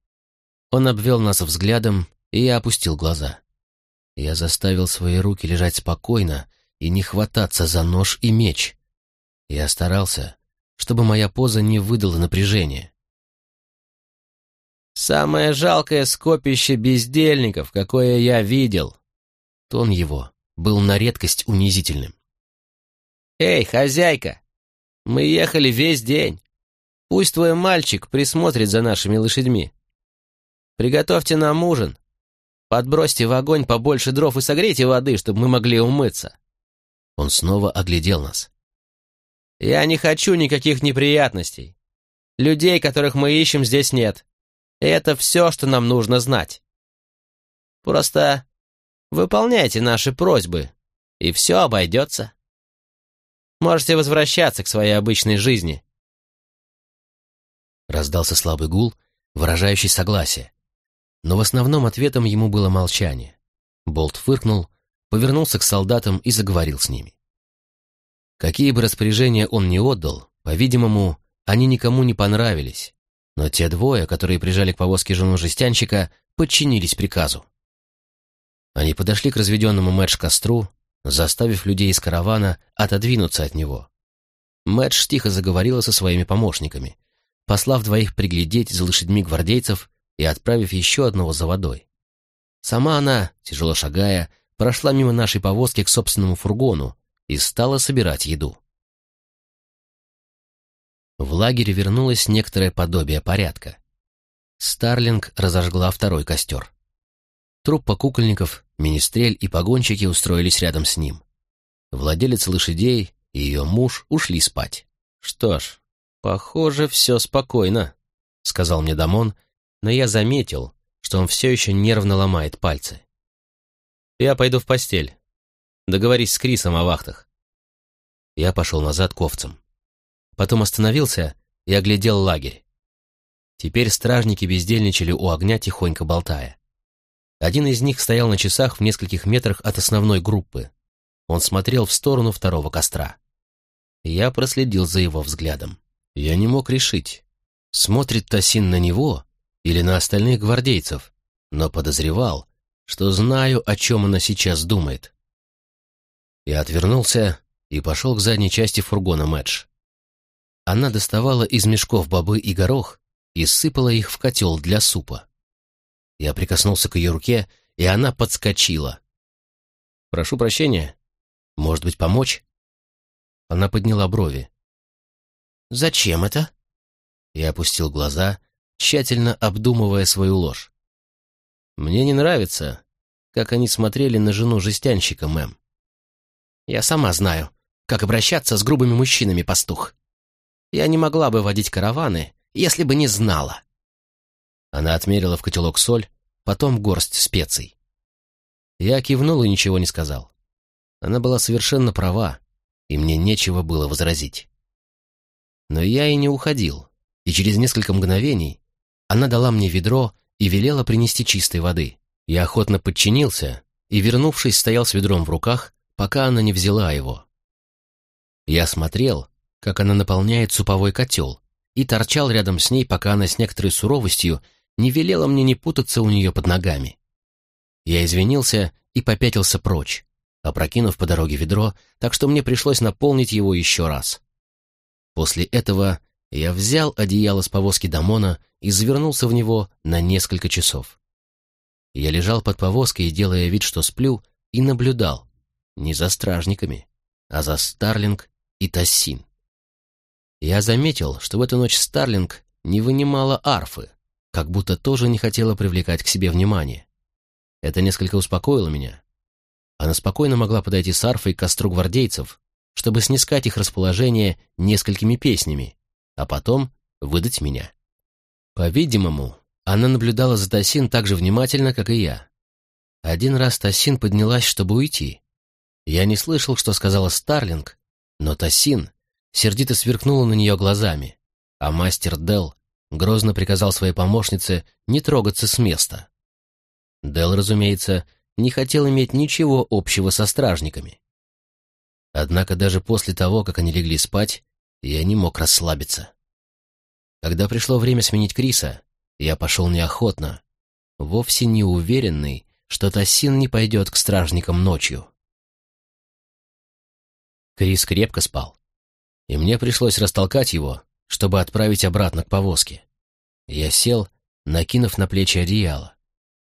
Он обвел нас взглядом, и опустил глаза. Я заставил свои руки лежать спокойно и не хвататься за нож и меч. Я старался, чтобы моя поза не выдала напряжения. «Самое жалкое скопище бездельников, какое я видел», Тон его был на редкость унизительным. «Эй, хозяйка, мы ехали весь день. Пусть твой мальчик присмотрит за нашими лошадьми. Приготовьте нам ужин. Подбросьте в огонь побольше дров и согрейте воды, чтобы мы могли умыться». Он снова оглядел нас. «Я не хочу никаких неприятностей. Людей, которых мы ищем, здесь нет. Это все, что нам нужно знать. Просто Выполняйте наши просьбы, и все обойдется. Можете возвращаться к своей обычной жизни. Раздался слабый гул, выражающий согласие. Но в основном ответом ему было молчание. Болт фыркнул, повернулся к солдатам и заговорил с ними. Какие бы распоряжения он ни отдал, по-видимому, они никому не понравились, но те двое, которые прижали к повозке жену жестянщика, подчинились приказу. Они подошли к разведенному Мэдж костру, заставив людей из каравана отодвинуться от него. Мэдж тихо заговорила со своими помощниками, послав двоих приглядеть за лошадьми гвардейцев и отправив еще одного за водой. Сама она, тяжело шагая, прошла мимо нашей повозки к собственному фургону и стала собирать еду. В лагере вернулось некоторое подобие порядка. Старлинг разожгла второй костер. Труппа кукольников, министрель и погонщики устроились рядом с ним. Владелец лошадей и ее муж ушли спать. «Что ж, похоже, все спокойно», — сказал мне Дамон, но я заметил, что он все еще нервно ломает пальцы. «Я пойду в постель. Договорись с Крисом о вахтах». Я пошел назад к овцам. Потом остановился и оглядел лагерь. Теперь стражники бездельничали у огня, тихонько болтая. Один из них стоял на часах в нескольких метрах от основной группы. Он смотрел в сторону второго костра. Я проследил за его взглядом. Я не мог решить, смотрит Тасин на него или на остальных гвардейцев, но подозревал, что знаю, о чем она сейчас думает. Я отвернулся и пошел к задней части фургона Мэтч. Она доставала из мешков бобы и горох и сыпала их в котел для супа. Я прикоснулся к ее руке, и она подскочила. «Прошу прощения. Может быть, помочь?» Она подняла брови. «Зачем это?» Я опустил глаза, тщательно обдумывая свою ложь. «Мне не нравится, как они смотрели на жену жестянщика, мэм. Я сама знаю, как обращаться с грубыми мужчинами, пастух. Я не могла бы водить караваны, если бы не знала. Она отмерила в котелок соль, потом горсть специй. Я кивнул и ничего не сказал. Она была совершенно права, и мне нечего было возразить. Но я и не уходил, и через несколько мгновений она дала мне ведро и велела принести чистой воды. Я охотно подчинился и, вернувшись, стоял с ведром в руках, пока она не взяла его. Я смотрел, как она наполняет суповой котел, и торчал рядом с ней, пока она с некоторой суровостью не велела мне не путаться у нее под ногами. Я извинился и попятился прочь, опрокинув по дороге ведро, так что мне пришлось наполнить его еще раз. После этого я взял одеяло с повозки Дамона и завернулся в него на несколько часов. Я лежал под повозкой, делая вид, что сплю, и наблюдал, не за стражниками, а за Старлинг и Тассин. Я заметил, что в эту ночь Старлинг не вынимала арфы, как будто тоже не хотела привлекать к себе внимание. Это несколько успокоило меня. Она спокойно могла подойти с арфой к костру гвардейцев, чтобы снискать их расположение несколькими песнями, а потом выдать меня. По-видимому, она наблюдала за Тасин так же внимательно, как и я. Один раз Тасин поднялась, чтобы уйти. Я не слышал, что сказала Старлинг, но Тасин сердито сверкнула на нее глазами, а мастер Дел грозно приказал своей помощнице не трогаться с места. Дел, разумеется, не хотел иметь ничего общего со стражниками. Однако даже после того, как они легли спать, я не мог расслабиться. Когда пришло время сменить Криса, я пошел неохотно, вовсе не уверенный, что Тассин не пойдет к стражникам ночью. Крис крепко спал и мне пришлось растолкать его, чтобы отправить обратно к повозке. Я сел, накинув на плечи одеяло,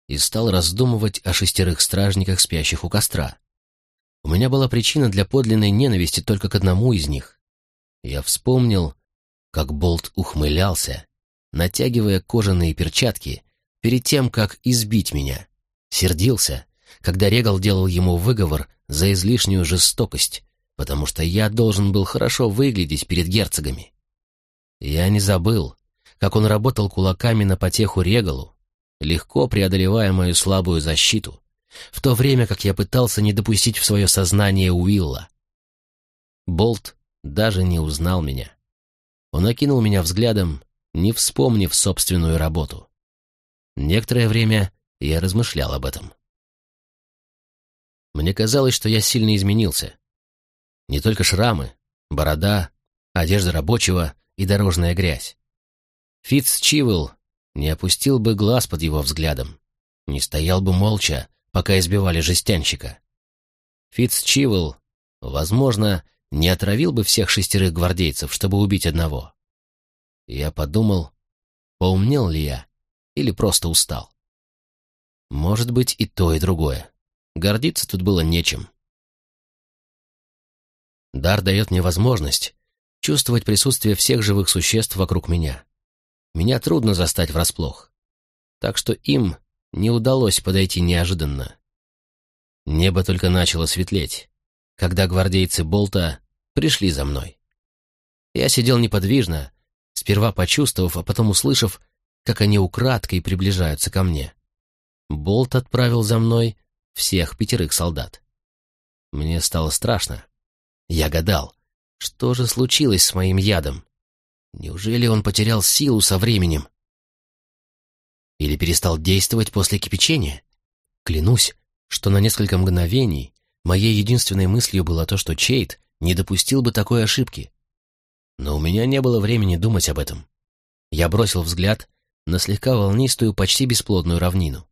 и стал раздумывать о шестерых стражниках, спящих у костра. У меня была причина для подлинной ненависти только к одному из них. Я вспомнил, как Болт ухмылялся, натягивая кожаные перчатки перед тем, как избить меня. Сердился, когда Регал делал ему выговор за излишнюю жестокость, потому что я должен был хорошо выглядеть перед герцогами. Я не забыл, как он работал кулаками на потеху Регалу, легко преодолевая мою слабую защиту, в то время как я пытался не допустить в свое сознание Уилла. Болт даже не узнал меня. Он окинул меня взглядом, не вспомнив собственную работу. Некоторое время я размышлял об этом. Мне казалось, что я сильно изменился, не только шрамы, борода, одежда рабочего и дорожная грязь. Фитц Чивел не опустил бы глаз под его взглядом, не стоял бы молча, пока избивали жестянщика. Фитц Чивел, возможно, не отравил бы всех шестерых гвардейцев, чтобы убить одного. Я подумал, поумнел ли я или просто устал. Может быть, и то, и другое. Гордиться тут было нечем. Дар дает мне возможность чувствовать присутствие всех живых существ вокруг меня. Меня трудно застать врасплох. Так что им не удалось подойти неожиданно. Небо только начало светлеть, когда гвардейцы Болта пришли за мной. Я сидел неподвижно, сперва почувствовав, а потом услышав, как они украдкой приближаются ко мне. Болт отправил за мной всех пятерых солдат. Мне стало страшно. Я гадал, что же случилось с моим ядом? Неужели он потерял силу со временем? Или перестал действовать после кипячения? Клянусь, что на несколько мгновений моей единственной мыслью было то, что Чейт не допустил бы такой ошибки. Но у меня не было времени думать об этом. Я бросил взгляд на слегка волнистую, почти бесплодную равнину.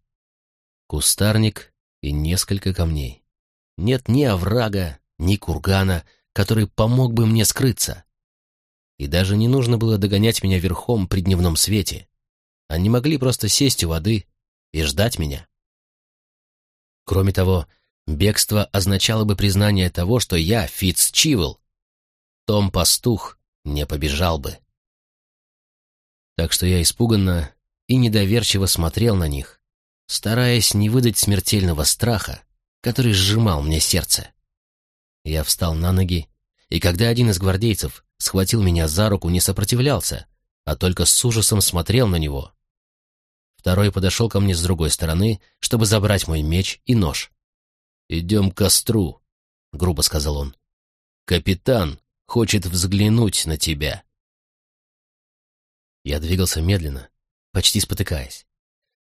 Кустарник и несколько камней. Нет ни оврага, ни кургана, который помог бы мне скрыться. И даже не нужно было догонять меня верхом при дневном свете. Они могли просто сесть у воды и ждать меня. Кроме того, бегство означало бы признание того, что я Фитц Чивл. Том Пастух не побежал бы. Так что я испуганно и недоверчиво смотрел на них, стараясь не выдать смертельного страха, который сжимал мне сердце. Я встал на ноги, и когда один из гвардейцев схватил меня за руку, не сопротивлялся, а только с ужасом смотрел на него. Второй подошел ко мне с другой стороны, чтобы забрать мой меч и нож. «Идем к костру», — грубо сказал он. «Капитан хочет взглянуть на тебя». Я двигался медленно, почти спотыкаясь.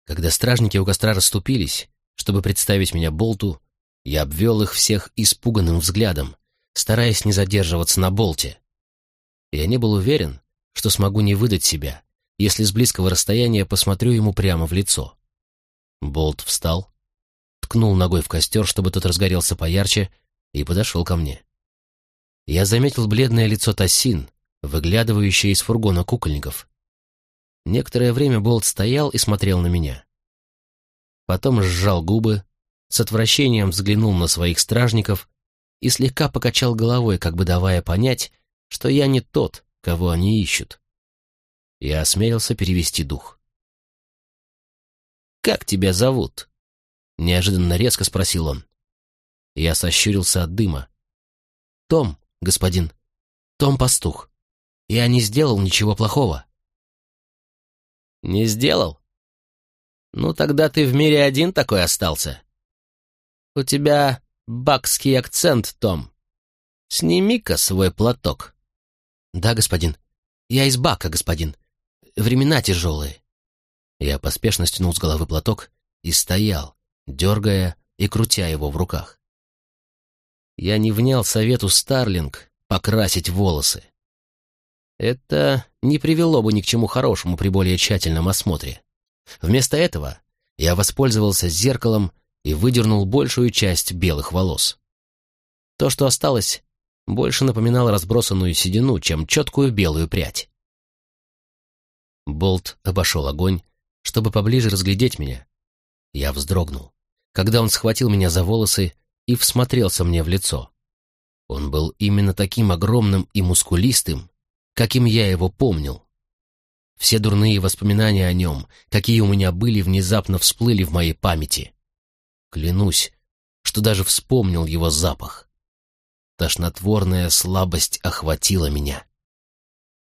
Когда стражники у костра расступились, чтобы представить меня Болту, я обвел их всех испуганным взглядом, стараясь не задерживаться на Болте. Я не был уверен, что смогу не выдать себя, если с близкого расстояния посмотрю ему прямо в лицо. Болт встал, ткнул ногой в костер, чтобы тот разгорелся поярче, и подошел ко мне. Я заметил бледное лицо Тассин, выглядывающее из фургона кукольников. Некоторое время Болт стоял и смотрел на меня. Потом сжал губы, с отвращением взглянул на своих стражников и слегка покачал головой, как бы давая понять, что я не тот, кого они ищут. Я осмелился перевести дух. «Как тебя зовут?» — неожиданно резко спросил он. Я сощурился от дыма. «Том, господин. Том Пастух. Я не сделал ничего плохого». «Не сделал? Ну, тогда ты в мире один такой остался. У тебя бакский акцент, Том. Сними-ка свой платок». «Да, господин. Я из Бака, господин. Времена тяжелые». Я поспешно стянул с головы платок и стоял, дергая и крутя его в руках. Я не внял совету Старлинг покрасить волосы. Это не привело бы ни к чему хорошему при более тщательном осмотре. Вместо этого я воспользовался зеркалом и выдернул большую часть белых волос. То, что осталось, больше напоминало разбросанную седину, чем четкую белую прядь. Болт обошел огонь, чтобы поближе разглядеть меня. Я вздрогнул, когда он схватил меня за волосы и всмотрелся мне в лицо. Он был именно таким огромным и мускулистым, каким я его помнил. Все дурные воспоминания о нем, какие у меня были, внезапно всплыли в моей памяти. Клянусь, что даже вспомнил его запах. Тошнотворная слабость охватила меня.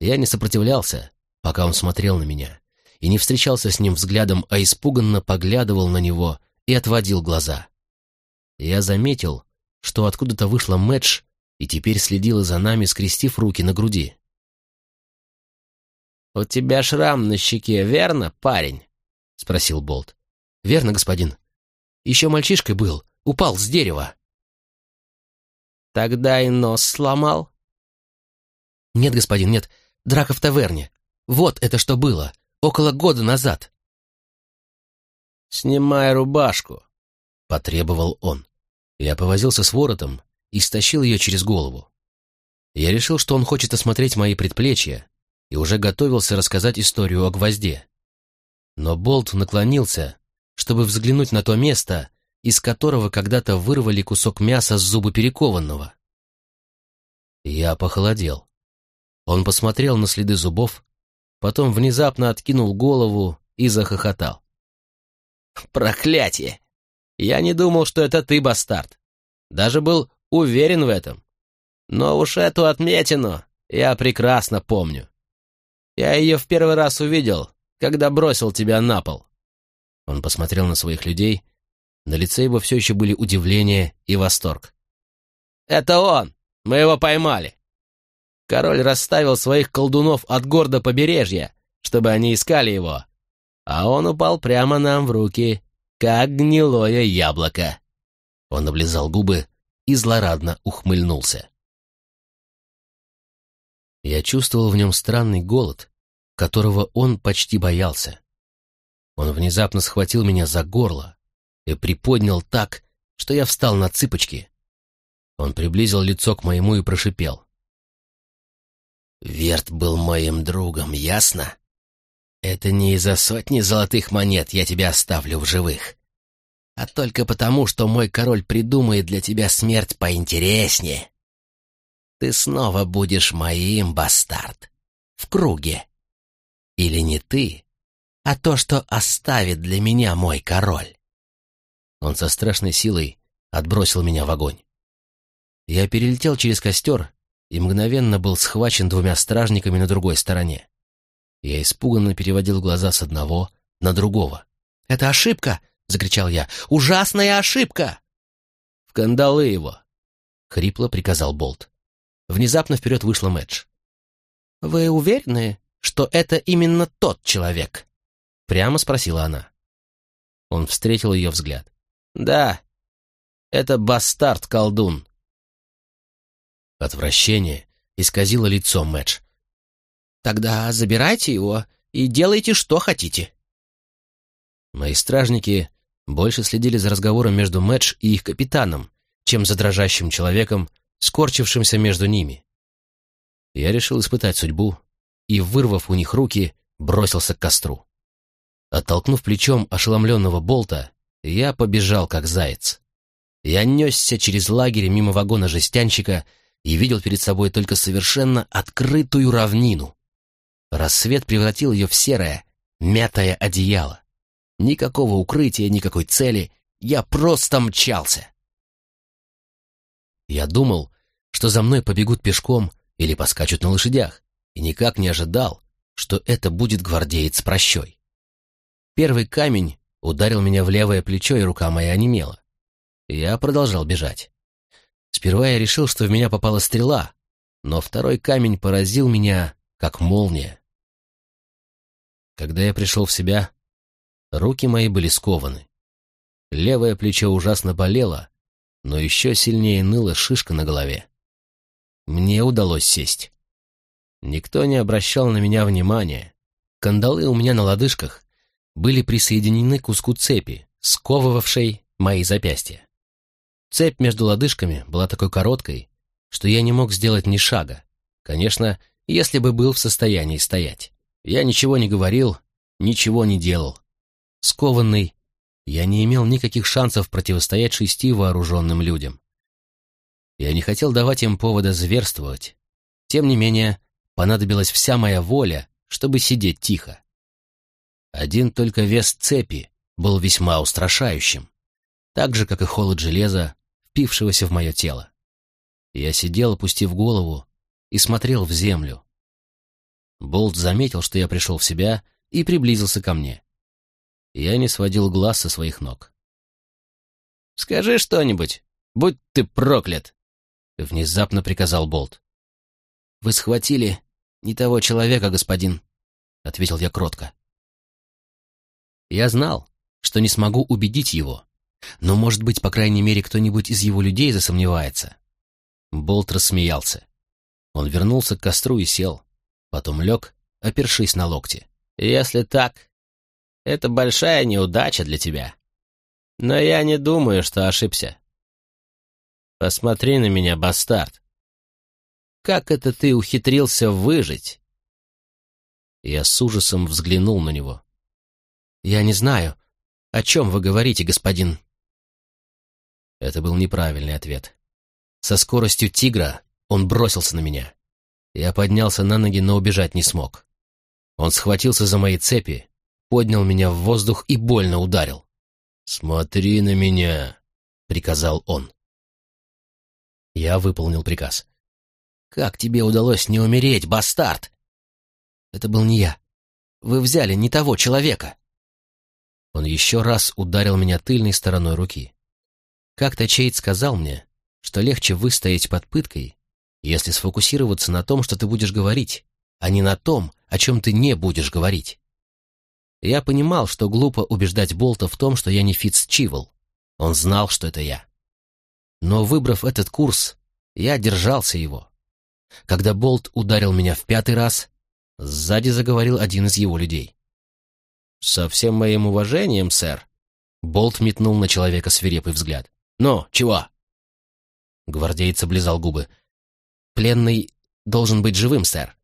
Я не сопротивлялся, пока он смотрел на меня, и не встречался с ним взглядом, а испуганно поглядывал на него и отводил глаза. Я заметил, что откуда-то вышла Мэтч и теперь следила за нами, скрестив руки на груди. «У тебя шрам на щеке, верно, парень?» — спросил Болт. «Верно, господин. Еще мальчишкой был, упал с дерева». «Тогда и нос сломал?» «Нет, господин, нет. Драка в таверне. Вот это что было, около года назад. «Снимай рубашку», — потребовал он. Я повозился с воротом и стащил ее через голову. Я решил, что он хочет осмотреть мои предплечья, и уже готовился рассказать историю о гвозде. Но Болт наклонился, чтобы взглянуть на то место, из которого когда-то вырвали кусок мяса с зуба перекованного. Я похолодел. Он посмотрел на следы зубов, потом внезапно откинул голову и захохотал. «Проклятие! Я не думал, что это ты, бастард. Даже был уверен в этом. Но уж эту отметину я прекрасно помню. Я ее в первый раз увидел, когда бросил тебя на пол. Он посмотрел на своих людей. На лице его все еще были удивление и восторг. «Это он! Мы его поймали!» Король расставил своих колдунов от гор побережья, чтобы они искали его. А он упал прямо нам в руки, как гнилое яблоко. Он облизал губы и злорадно ухмыльнулся. Я чувствовал в нем странный голод, которого он почти боялся. Он внезапно схватил меня за горло и приподнял так, что я встал на цыпочки. Он приблизил лицо к моему и прошипел. «Верт был моим другом, ясно? Это не из-за сотни золотых монет я тебя оставлю в живых, а только потому, что мой король придумает для тебя смерть поинтереснее. Ты снова будешь моим, бастард, в круге. Или не ты, а то, что оставит для меня мой король. Он со страшной силой отбросил меня в огонь. Я перелетел через костер и мгновенно был схвачен двумя стражниками на другой стороне. Я испуганно переводил глаза с одного на другого. «Это ошибка!» — закричал я. «Ужасная ошибка!» «В кандалы его!» — хрипло приказал Болт. Внезапно вперед вышла Мэтч. «Вы уверены, что это именно тот человек?» Прямо спросила она. Он встретил ее взгляд. «Да, это бастард-колдун». Отвращение исказило лицо Мэтч. «Тогда забирайте его и делайте, что хотите». Мои стражники больше следили за разговором между Мэтч и их капитаном, чем за дрожащим человеком, скорчившимся между ними. Я решил испытать судьбу и, вырвав у них руки, бросился к костру. Оттолкнув плечом ошеломленного болта, я побежал, как заяц. Я несся через лагерь мимо вагона жестянщика и видел перед собой только совершенно открытую равнину. Рассвет превратил ее в серое, мятое одеяло. Никакого укрытия, никакой цели. Я просто мчался. Я думал, что за мной побегут пешком или поскачут на лошадях, и никак не ожидал, что это будет гвардеец прощой. Первый камень ударил меня в левое плечо, и рука моя онемела. Я продолжал бежать. Сперва я решил, что в меня попала стрела, но второй камень поразил меня, как молния. Когда я пришел в себя, руки мои были скованы. Левое плечо ужасно болело, но еще сильнее ныла шишка на голове. Мне удалось сесть. Никто не обращал на меня внимания. Кандалы у меня на лодыжках были присоединены к куску цепи, сковывавшей мои запястья. Цепь между лодыжками была такой короткой, что я не мог сделать ни шага. Конечно, если бы был в состоянии стоять. Я ничего не говорил, ничего не делал. Скованный, я не имел никаких шансов противостоять шести вооруженным людям. Я не хотел давать им повода зверствовать. Тем не менее, понадобилась вся моя воля, чтобы сидеть тихо. Один только вес цепи был весьма устрашающим, так же, как и холод железа, впившегося в мое тело. Я сидел, опустив голову, и смотрел в землю. Болт заметил, что я пришел в себя, и приблизился ко мне. Я не сводил глаз со своих ног. «Скажи что-нибудь, будь ты проклят!» — внезапно приказал Болт. «Вы схватили не того человека, господин», — ответил я кротко. Я знал, что не смогу убедить его, но, может быть, по крайней мере, кто-нибудь из его людей засомневается. Болт рассмеялся. Он вернулся к костру и сел, потом лег, опершись на локти. «Если так, это большая неудача для тебя. Но я не думаю, что ошибся. Посмотри на меня, бастард. Как это ты ухитрился выжить?» Я с ужасом взглянул на него. «Я не знаю, о чем вы говорите, господин?» Это был неправильный ответ. Со скоростью тигра он бросился на меня. Я поднялся на ноги, но убежать не смог. Он схватился за мои цепи, поднял меня в воздух и больно ударил. «Смотри на меня!» — приказал он. Я выполнил приказ. «Как тебе удалось не умереть, бастард?» «Это был не я. Вы взяли не того человека». Он еще раз ударил меня тыльной стороной руки. Как-то Чейд сказал мне, что легче выстоять под пыткой, если сфокусироваться на том, что ты будешь говорить, а не на том, о чем ты не будешь говорить. Я понимал, что глупо убеждать Болта в том, что я не Фитц Чивол. Он знал, что это я. Но, выбрав этот курс, я держался его. Когда Болт ударил меня в пятый раз, сзади заговорил один из его людей. «Со всем моим уважением, сэр!» Болт метнул на человека свирепый взгляд. «Ну, чего?» Гвардеец облизал губы. «Пленный должен быть живым, сэр.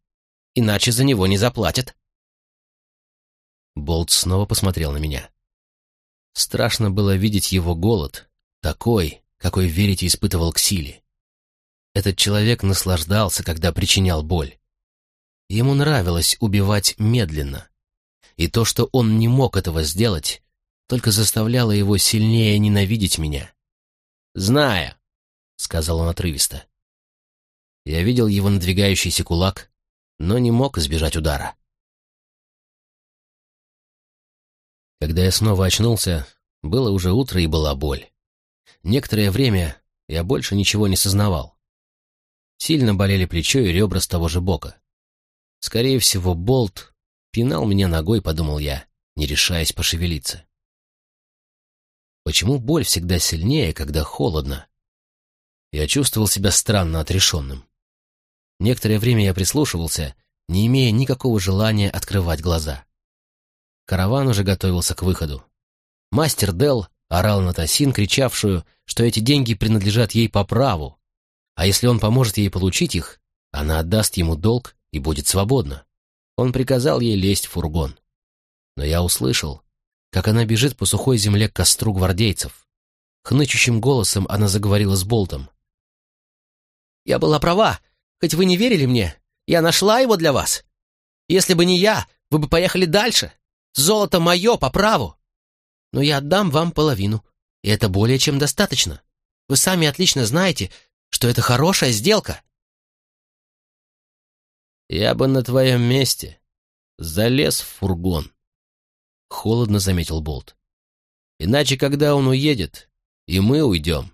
Иначе за него не заплатят». Болт снова посмотрел на меня. Страшно было видеть его голод, такой, какой верите испытывал к силе. Этот человек наслаждался, когда причинял боль. Ему нравилось убивать медленно. И то, что он не мог этого сделать, только заставляло его сильнее ненавидеть меня. «Зная», — сказал он отрывисто. Я видел его надвигающийся кулак, но не мог избежать удара. Когда я снова очнулся, было уже утро и была боль. Некоторое время я больше ничего не сознавал. Сильно болели плечо и ребра с того же бока. Скорее всего, болт пинал меня ногой, подумал я, не решаясь пошевелиться. Почему боль всегда сильнее, когда холодно? Я чувствовал себя странно отрешенным. Некоторое время я прислушивался, не имея никакого желания открывать глаза. Караван уже готовился к выходу. Мастер Дел орал на Тосин, кричавшую, что эти деньги принадлежат ей по праву, а если он поможет ей получить их, она отдаст ему долг и будет свободна. Он приказал ей лезть в фургон. Но я услышал, как она бежит по сухой земле к костру гвардейцев. Хнычущим голосом она заговорила с Болтом. «Я была права, хоть вы не верили мне. Я нашла его для вас. Если бы не я, вы бы поехали дальше. Золото мое по праву. Но я отдам вам половину, и это более чем достаточно. Вы сами отлично знаете, что это хорошая сделка. Я бы на твоем месте залез в фургон. Холодно заметил Болт. Иначе, когда он уедет, и мы уйдем,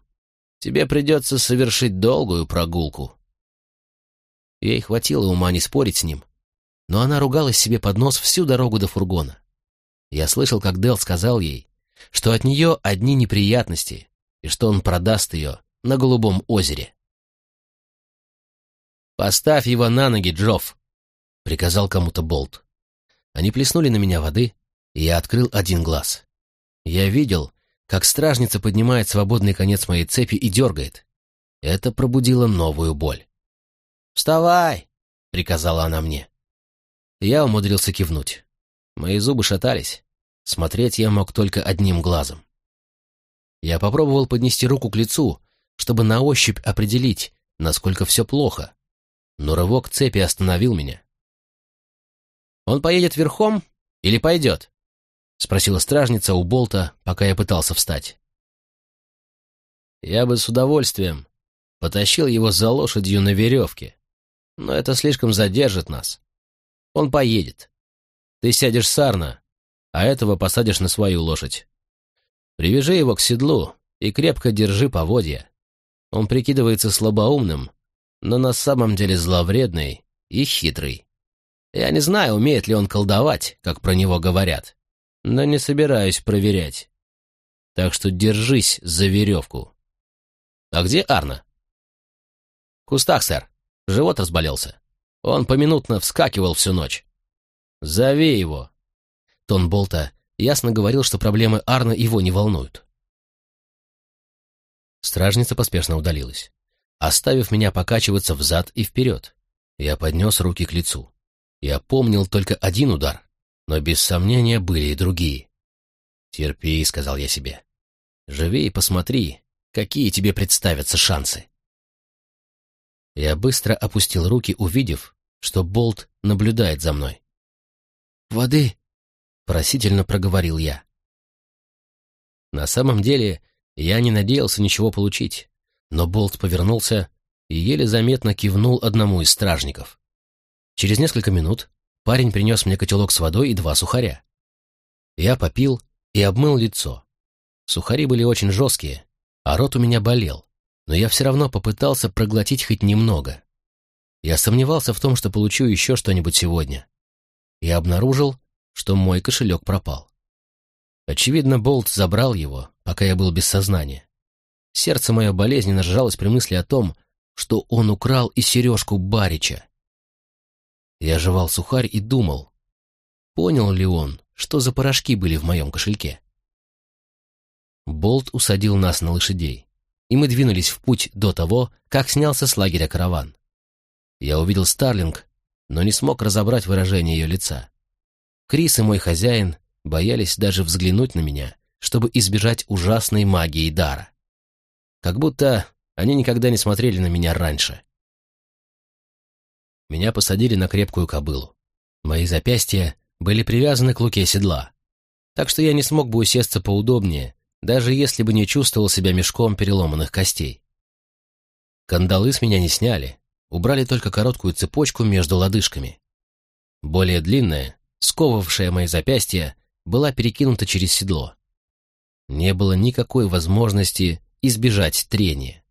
тебе придется совершить долгую прогулку. Ей хватило ума не спорить с ним, но она ругалась себе под нос всю дорогу до фургона. Я слышал, как Дел сказал ей, что от нее одни неприятности и что он продаст ее на Голубом озере. «Поставь его на ноги, Джофф!» — приказал кому-то Болт. Они плеснули на меня воды, и я открыл один глаз. Я видел, как стражница поднимает свободный конец моей цепи и дергает. Это пробудило новую боль. «Вставай!» — приказала она мне. Я умудрился кивнуть. Мои зубы шатались. Смотреть я мог только одним глазом. Я попробовал поднести руку к лицу, чтобы на ощупь определить, насколько все плохо. Но рывок цепи остановил меня. «Он поедет верхом или пойдет?» — спросила стражница у Болта, пока я пытался встать. «Я бы с удовольствием потащил его за лошадью на веревке, но это слишком задержит нас. Он поедет. Ты сядешь с а этого посадишь на свою лошадь. Привяжи его к седлу и крепко держи поводья. Он прикидывается слабоумным, но на самом деле зловредный и хитрый. Я не знаю, умеет ли он колдовать, как про него говорят, но не собираюсь проверять. Так что держись за веревку. А где Арна? В кустах, сэр. Живот разболелся. Он поминутно вскакивал всю ночь. «Зови его!» Тон Болта ясно говорил, что проблемы Арна его не волнуют. Стражница поспешно удалилась, оставив меня покачиваться взад и вперед. Я поднес руки к лицу. Я помнил только один удар, но без сомнения были и другие. «Терпи», — сказал я себе. «Живи и посмотри, какие тебе представятся шансы». Я быстро опустил руки, увидев, что Болт наблюдает за мной. «Воды!» — просительно проговорил я. На самом деле, я не надеялся ничего получить, но Болт повернулся и еле заметно кивнул одному из стражников. Через несколько минут парень принес мне котелок с водой и два сухаря. Я попил и обмыл лицо. Сухари были очень жесткие, а рот у меня болел, но я все равно попытался проглотить хоть немного. Я сомневался в том, что получу еще что-нибудь сегодня. Я обнаружил, что мой кошелек пропал. Очевидно, Болт забрал его, пока я был без сознания. Сердце мое болезненно сжалось при мысли о том, что он украл и сережку Барича. Я жевал сухарь и думал, понял ли он, что за порошки были в моем кошельке. Болт усадил нас на лошадей, и мы двинулись в путь до того, как снялся с лагеря караван. Я увидел Старлинг, но не смог разобрать выражение ее лица. Крис и мой хозяин боялись даже взглянуть на меня, чтобы избежать ужасной магии дара. Как будто они никогда не смотрели на меня раньше. Меня посадили на крепкую кобылу. Мои запястья были привязаны к луке седла, так что я не смог бы усесться поудобнее, даже если бы не чувствовал себя мешком переломанных костей. Кандалы с меня не сняли, убрали только короткую цепочку между лодыжками. Более длинная, сковывавшая мои запястья, была перекинута через седло. Не было никакой возможности избежать трения.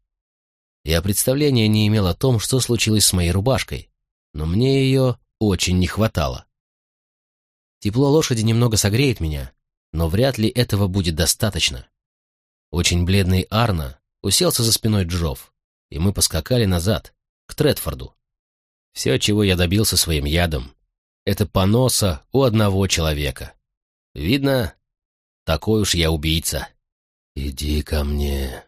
Я представления не имел о том, что случилось с моей рубашкой, но мне ее очень не хватало. Тепло лошади немного согреет меня, но вряд ли этого будет достаточно. Очень бледный Арна уселся за спиной Джов, и мы поскакали назад, к Тредфорду. Все, чего я добился своим ядом, это поноса у одного человека. Видно, такой уж я убийца. «Иди ко мне».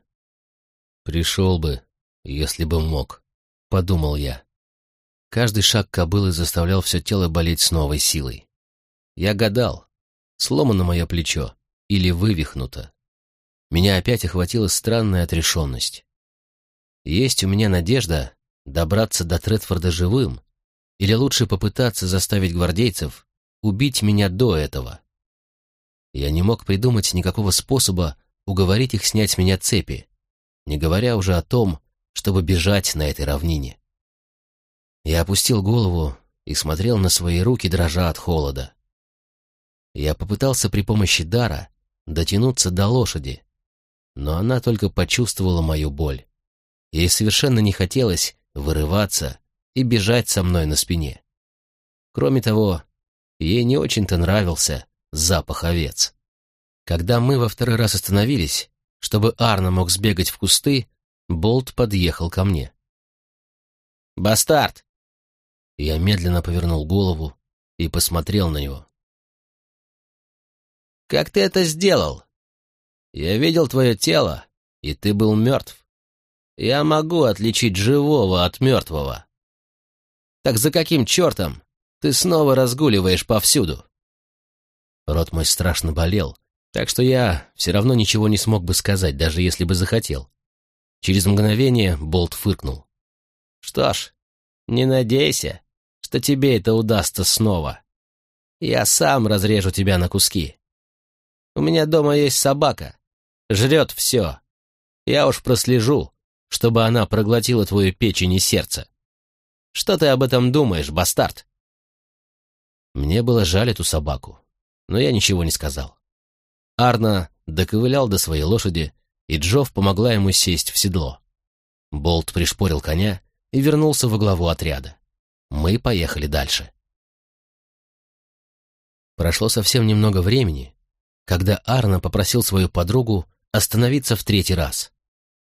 «Пришел бы, если бы мог», — подумал я. Каждый шаг кобылы заставлял все тело болеть с новой силой. Я гадал, сломано мое плечо или вывихнуто. Меня опять охватила странная отрешенность. Есть у меня надежда добраться до Тредфорда живым, или лучше попытаться заставить гвардейцев убить меня до этого. Я не мог придумать никакого способа уговорить их снять с меня цепи, не говоря уже о том, чтобы бежать на этой равнине. Я опустил голову и смотрел на свои руки, дрожа от холода. Я попытался при помощи дара дотянуться до лошади, но она только почувствовала мою боль. Ей совершенно не хотелось вырываться и бежать со мной на спине. Кроме того, ей не очень-то нравился запах овец. Когда мы во второй раз остановились, чтобы Арна мог сбегать в кусты, Болт подъехал ко мне. «Бастард!» Я медленно повернул голову и посмотрел на него. «Как ты это сделал? Я видел твое тело, и ты был мертв. Я могу отличить живого от мертвого. Так за каким чертом ты снова разгуливаешь повсюду?» Рот мой страшно болел, так что я все равно ничего не смог бы сказать, даже если бы захотел. Через мгновение Болт фыркнул. «Что ж, не надейся, что тебе это удастся снова. Я сам разрежу тебя на куски. У меня дома есть собака, жрет все. Я уж прослежу, чтобы она проглотила твою печень и сердце. Что ты об этом думаешь, бастард?» Мне было жаль эту собаку, но я ничего не сказал. Арна доковылял до своей лошади, и Джов помогла ему сесть в седло. Болт пришпорил коня и вернулся во главу отряда. Мы поехали дальше. Прошло совсем немного времени, когда Арна попросил свою подругу остановиться в третий раз.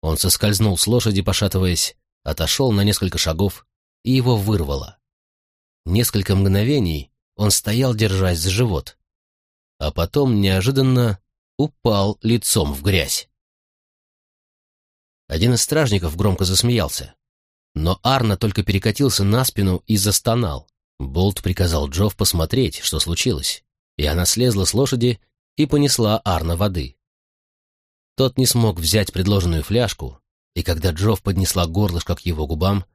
Он соскользнул с лошади, пошатываясь, отошел на несколько шагов, и его вырвало. Несколько мгновений он стоял, держась за живот, а потом неожиданно упал лицом в грязь. Один из стражников громко засмеялся, но Арна только перекатился на спину и застонал. Болт приказал Джов посмотреть, что случилось, и она слезла с лошади и понесла Арна воды. Тот не смог взять предложенную фляжку, и когда Джов поднесла горлышко к его губам,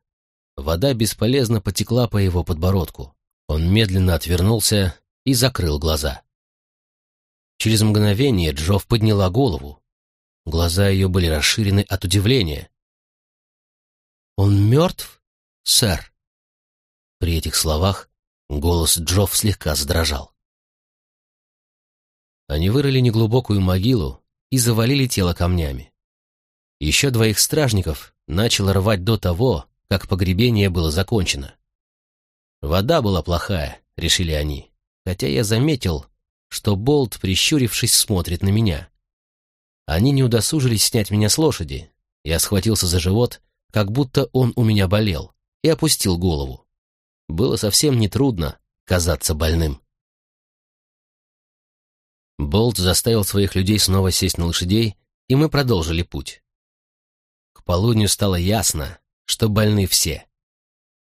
вода бесполезно потекла по его подбородку. Он медленно отвернулся и закрыл глаза. Через мгновение Джов подняла голову. Глаза ее были расширены от удивления. «Он мертв, сэр?» При этих словах голос Джов слегка задрожал. Они вырыли неглубокую могилу и завалили тело камнями. Еще двоих стражников начало рвать до того, как погребение было закончено. Вода была плохая, решили они, хотя я заметил, что Болт, прищурившись, смотрит на меня. Они не удосужились снять меня с лошади. Я схватился за живот, как будто он у меня болел, и опустил голову. Было совсем нетрудно казаться больным. Болт заставил своих людей снова сесть на лошадей, и мы продолжили путь. К полудню стало ясно, что больны все.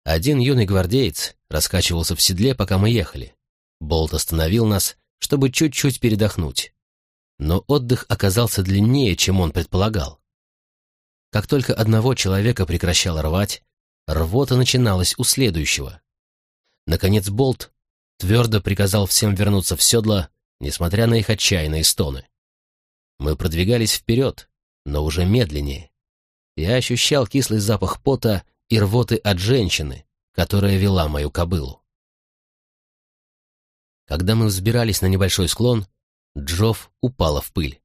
Один юный гвардеец раскачивался в седле, пока мы ехали. Болт остановил нас, чтобы чуть-чуть передохнуть. Но отдых оказался длиннее, чем он предполагал. Как только одного человека прекращало рвать, рвота начиналась у следующего. Наконец Болт твердо приказал всем вернуться в седло, несмотря на их отчаянные стоны. Мы продвигались вперед, но уже медленнее. Я ощущал кислый запах пота и рвоты от женщины, которая вела мою кобылу. Когда мы взбирались на небольшой склон, Джофф упала в пыль.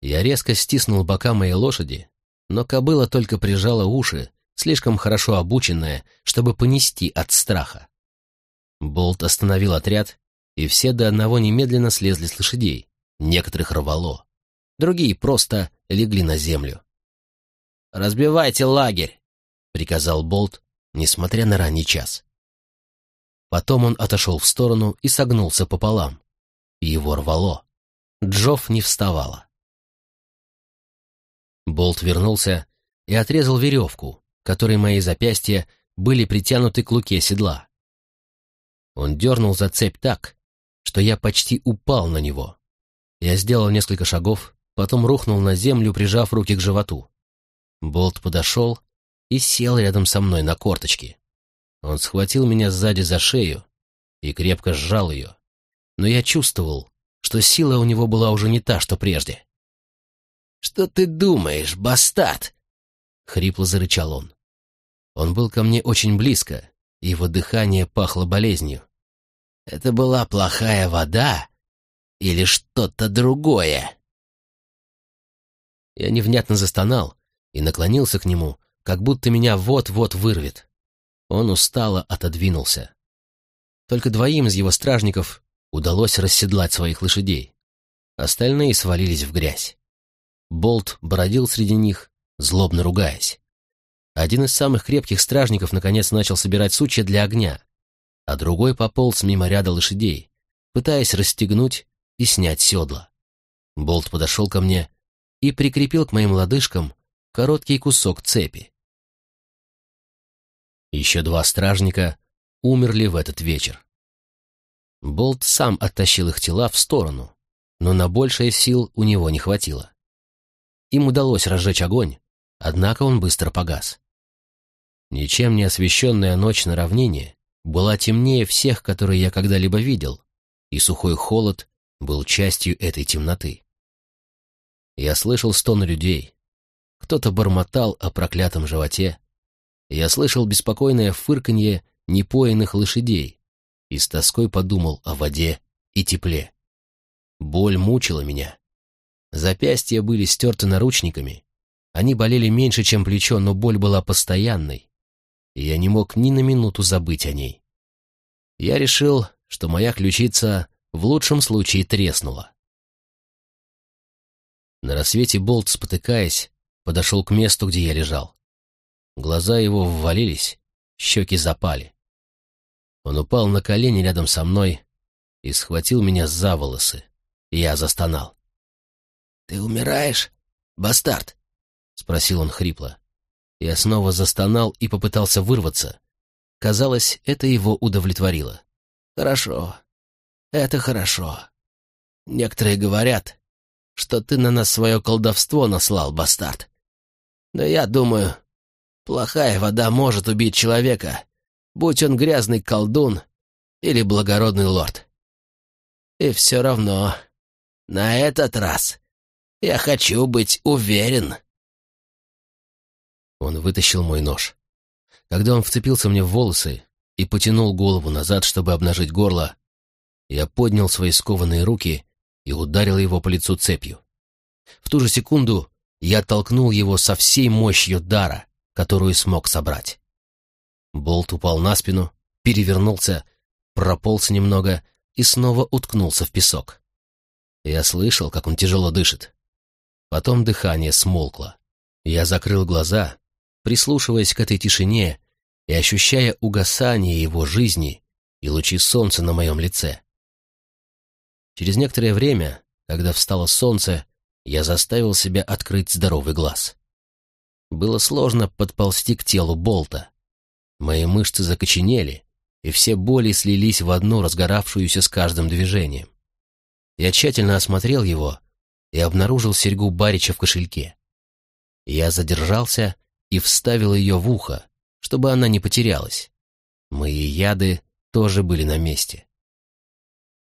Я резко стиснул бока моей лошади, но кобыла только прижала уши, слишком хорошо обученная, чтобы понести от страха. Болт остановил отряд, и все до одного немедленно слезли с лошадей. Некоторых рвало, другие просто легли на землю. «Разбивайте лагерь!» — приказал Болт, несмотря на ранний час. Потом он отошел в сторону и согнулся пополам. Его рвало. Джофф не вставала. Болт вернулся и отрезал веревку, которой мои запястья были притянуты к луке седла. Он дернул за цепь так, что я почти упал на него. Я сделал несколько шагов, потом рухнул на землю, прижав руки к животу. Болт подошел и сел рядом со мной на корточки. Он схватил меня сзади за шею и крепко сжал ее, но я чувствовал, что сила у него была уже не та, что прежде. «Что ты думаешь, бастат?» — хрипло зарычал он. Он был ко мне очень близко, и его дыхание пахло болезнью. «Это была плохая вода или что-то другое?» Я невнятно застонал и наклонился к нему, как будто меня вот-вот вырвет. Он устало отодвинулся. Только двоим из его стражников удалось расседлать своих лошадей. Остальные свалились в грязь. Болт бродил среди них, злобно ругаясь. Один из самых крепких стражников наконец начал собирать сучья для огня, а другой пополз мимо ряда лошадей, пытаясь расстегнуть и снять седла. Болт подошел ко мне и прикрепил к моим лодыжкам короткий кусок цепи. Еще два стражника умерли в этот вечер. Болт сам оттащил их тела в сторону, но на большее сил у него не хватило. Им удалось разжечь огонь, однако он быстро погас. Ничем не освещенная ночь на равнине была темнее всех, которые я когда-либо видел, и сухой холод был частью этой темноты. Я слышал стоны людей. Кто-то бормотал о проклятом животе. Я слышал беспокойное фырканье непоенных лошадей и с тоской подумал о воде и тепле. Боль мучила меня. Запястья были стерты наручниками. Они болели меньше, чем плечо, но боль была постоянной, и я не мог ни на минуту забыть о ней. Я решил, что моя ключица в лучшем случае треснула. На рассвете Болт, спотыкаясь, подошел к месту, где я лежал. Глаза его ввалились, щеки запали. Он упал на колени рядом со мной и схватил меня за волосы. Я застонал. «Ты умираешь, бастард?» — спросил он хрипло. Я снова застонал и попытался вырваться. Казалось, это его удовлетворило. «Хорошо. Это хорошо. Некоторые говорят, что ты на нас свое колдовство наслал, бастард. Но я думаю, плохая вода может убить человека, будь он грязный колдун или благородный лорд. И все равно, на этот раз я хочу быть уверен. Он вытащил мой нож. Когда он вцепился мне в волосы и потянул голову назад, чтобы обнажить горло, я поднял свои скованные руки и ударил его по лицу цепью. В ту же секунду я толкнул его со всей мощью дара, которую смог собрать. Болт упал на спину, перевернулся, прополз немного и снова уткнулся в песок. Я слышал, как он тяжело дышит. Потом дыхание смолкло. Я закрыл глаза, прислушиваясь к этой тишине и ощущая угасание его жизни и лучи солнца на моем лице. Через некоторое время, когда встало солнце, я заставил себя открыть здоровый глаз. Было сложно подползти к телу болта. Мои мышцы закоченели, и все боли слились в одну разгоравшуюся с каждым движением. Я тщательно осмотрел его и обнаружил серьгу Барича в кошельке. Я задержался и вставил ее в ухо, чтобы она не потерялась. Мои яды тоже были на месте.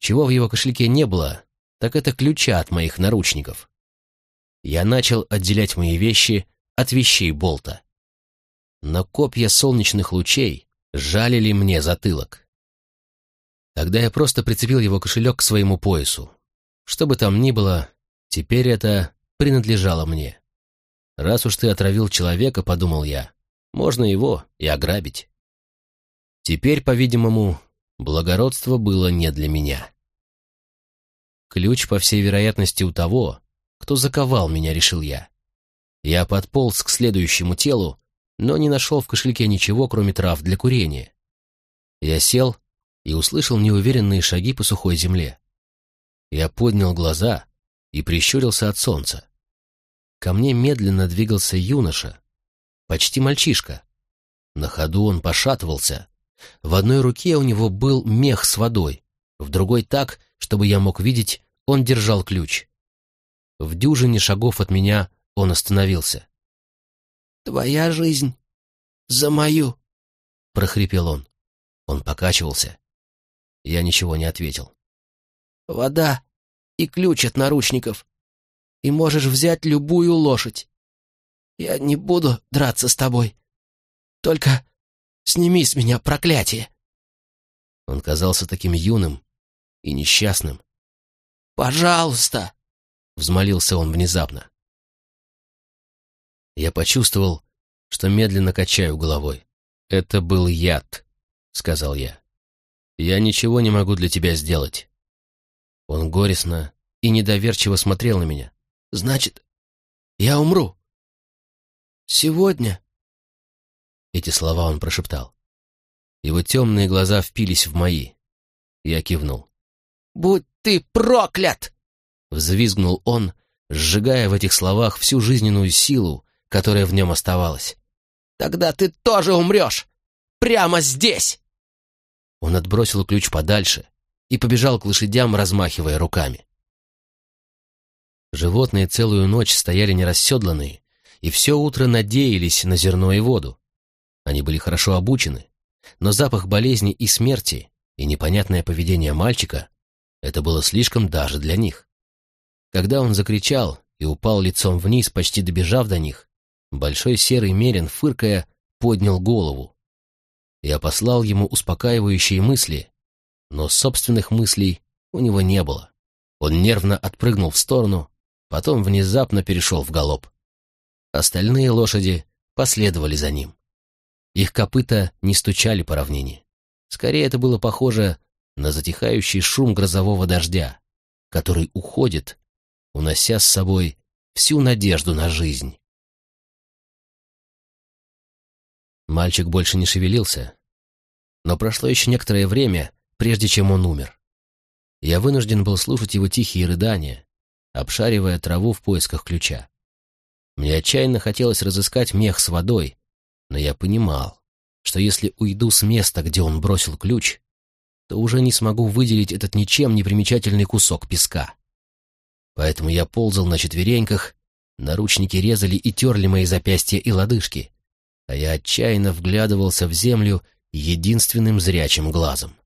Чего в его кошельке не было, так это ключа от моих наручников. Я начал отделять мои вещи от вещей болта. Но копья солнечных лучей жалили мне затылок. Тогда я просто прицепил его кошелек к своему поясу. Что бы там ни было, теперь это принадлежало мне. Раз уж ты отравил человека, подумал я, можно его и ограбить. Теперь, по-видимому, благородство было не для меня. Ключ, по всей вероятности, у того, кто заковал меня, решил я. Я подполз к следующему телу, но не нашел в кошельке ничего, кроме трав для курения. Я сел и услышал неуверенные шаги по сухой земле. Я поднял глаза и прищурился от солнца. Ко мне медленно двигался юноша, почти мальчишка. На ходу он пошатывался. В одной руке у него был мех с водой, в другой так, чтобы я мог видеть, он держал ключ. В дюжине шагов от меня он остановился. «Твоя жизнь за мою!» — прохрипел он. Он покачивался. Я ничего не ответил. «Вода и ключ от наручников. И можешь взять любую лошадь. Я не буду драться с тобой. Только сними с меня проклятие!» Он казался таким юным и несчастным. «Пожалуйста!» — взмолился он внезапно. Я почувствовал, что медленно качаю головой. «Это был яд», — сказал я. «Я ничего не могу для тебя сделать». Он горестно и недоверчиво смотрел на меня. «Значит, я умру?» «Сегодня?» Эти слова он прошептал. Его темные глаза впились в мои. Я кивнул. «Будь ты проклят!» Взвизгнул он, сжигая в этих словах всю жизненную силу, которая в нем оставалась. «Тогда ты тоже умрешь! Прямо здесь!» Он отбросил ключ подальше и побежал к лошадям, размахивая руками. Животные целую ночь стояли нерасседланные, и все утро надеялись на зерно и воду. Они были хорошо обучены, но запах болезни и смерти и непонятное поведение мальчика — это было слишком даже для них. Когда он закричал и упал лицом вниз, почти добежав до них, большой серый мерин, фыркая, поднял голову. Я послал ему успокаивающие мысли, но собственных мыслей у него не было. Он нервно отпрыгнул в сторону, потом внезапно перешел в галоп. Остальные лошади последовали за ним. Их копыта не стучали по равнине. Скорее, это было похоже на затихающий шум грозового дождя, который уходит, унося с собой всю надежду на жизнь. Мальчик больше не шевелился, но прошло еще некоторое время, прежде чем он умер. Я вынужден был слушать его тихие рыдания, обшаривая траву в поисках ключа. Мне отчаянно хотелось разыскать мех с водой, но я понимал, что если уйду с места, где он бросил ключ, то уже не смогу выделить этот ничем не примечательный кусок песка. Поэтому я ползал на четвереньках, наручники резали и терли мои запястья и лодыжки, а я отчаянно вглядывался в землю единственным зрячим глазом.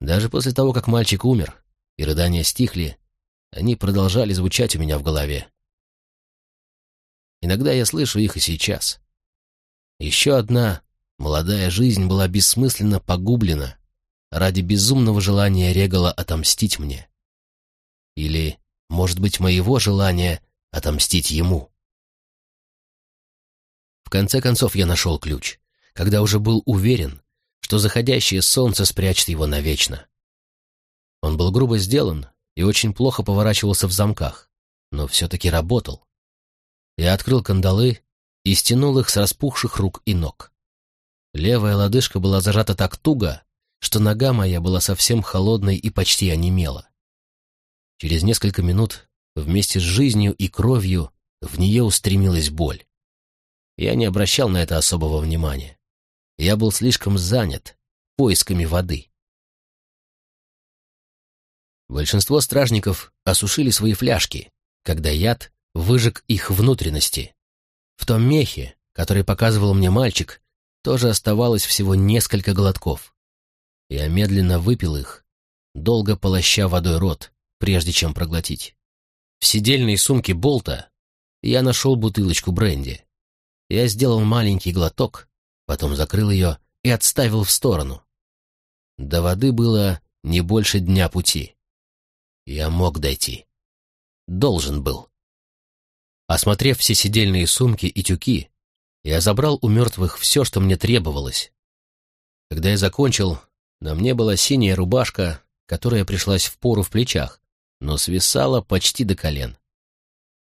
Даже после того, как мальчик умер, и рыдания стихли, они продолжали звучать у меня в голове. Иногда я слышу их и сейчас. Еще одна молодая жизнь была бессмысленно погублена ради безумного желания Регала отомстить мне. Или, может быть, моего желания отомстить ему? Конце концов я нашел ключ, когда уже был уверен, что заходящее солнце спрячет его навечно. Он был грубо сделан и очень плохо поворачивался в замках, но все-таки работал. Я открыл кандалы и стянул их с распухших рук и ног. Левая лодыжка была зажата так туго, что нога моя была совсем холодной и почти онемела. Через несколько минут вместе с жизнью и кровью в нее устремилась боль. Я не обращал на это особого внимания. Я был слишком занят поисками воды. Большинство стражников осушили свои фляжки, когда яд выжег их внутренности. В том мехе, который показывал мне мальчик, тоже оставалось всего несколько глотков. Я медленно выпил их, долго полоща водой рот, прежде чем проглотить. В сидельной сумке Болта я нашел бутылочку бренди. Я сделал маленький глоток, потом закрыл ее и отставил в сторону. До воды было не больше дня пути. Я мог дойти. Должен был. Осмотрев все сидельные сумки и тюки, я забрал у мертвых все, что мне требовалось. Когда я закончил, на мне была синяя рубашка, которая пришлась в пору в плечах, но свисала почти до колен.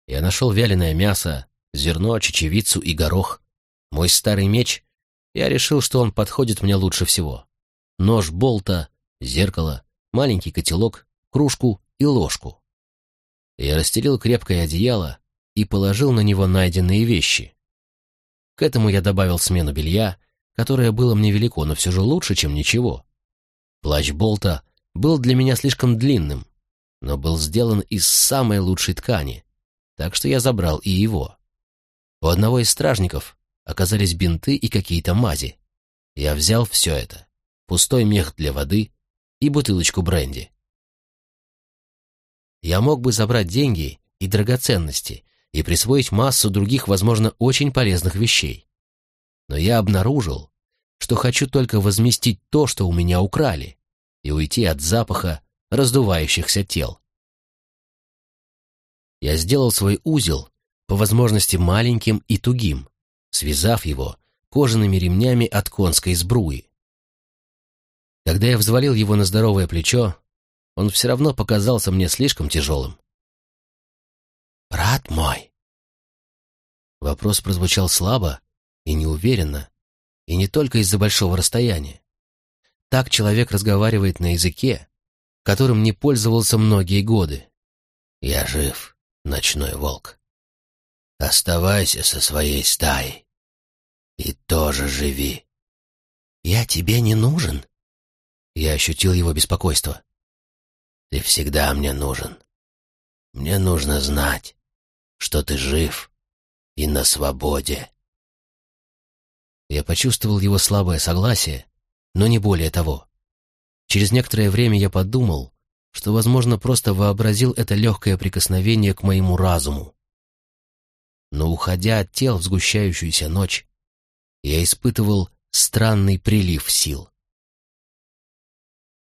Я нашел вяленое мясо, зерно, чечевицу и горох. Мой старый меч, я решил, что он подходит мне лучше всего. Нож болта, зеркало, маленький котелок, кружку и ложку. Я расстелил крепкое одеяло и положил на него найденные вещи. К этому я добавил смену белья, которое было мне велико, но все же лучше, чем ничего. Плащ Болта был для меня слишком длинным, но был сделан из самой лучшей ткани, так что я забрал и его. У одного из стражников оказались бинты и какие-то мази. Я взял все это, пустой мех для воды и бутылочку бренди. Я мог бы забрать деньги и драгоценности и присвоить массу других, возможно, очень полезных вещей. Но я обнаружил, что хочу только возместить то, что у меня украли, и уйти от запаха раздувающихся тел. Я сделал свой узел, по возможности маленьким и тугим, связав его кожаными ремнями от конской сбруи. Когда я взвалил его на здоровое плечо, он все равно показался мне слишком тяжелым. «Брат мой!» Вопрос прозвучал слабо и неуверенно, и не только из-за большого расстояния. Так человек разговаривает на языке, которым не пользовался многие годы. «Я жив, ночной волк. Оставайся со своей стаей и тоже живи. Я тебе не нужен?» Я ощутил его беспокойство. «Ты всегда мне нужен. Мне нужно знать, что ты жив и на свободе. Я почувствовал его слабое согласие, но не более того. Через некоторое время я подумал, что, возможно, просто вообразил это легкое прикосновение к моему разуму. Но, уходя от тел в сгущающуюся ночь, я испытывал странный прилив сил.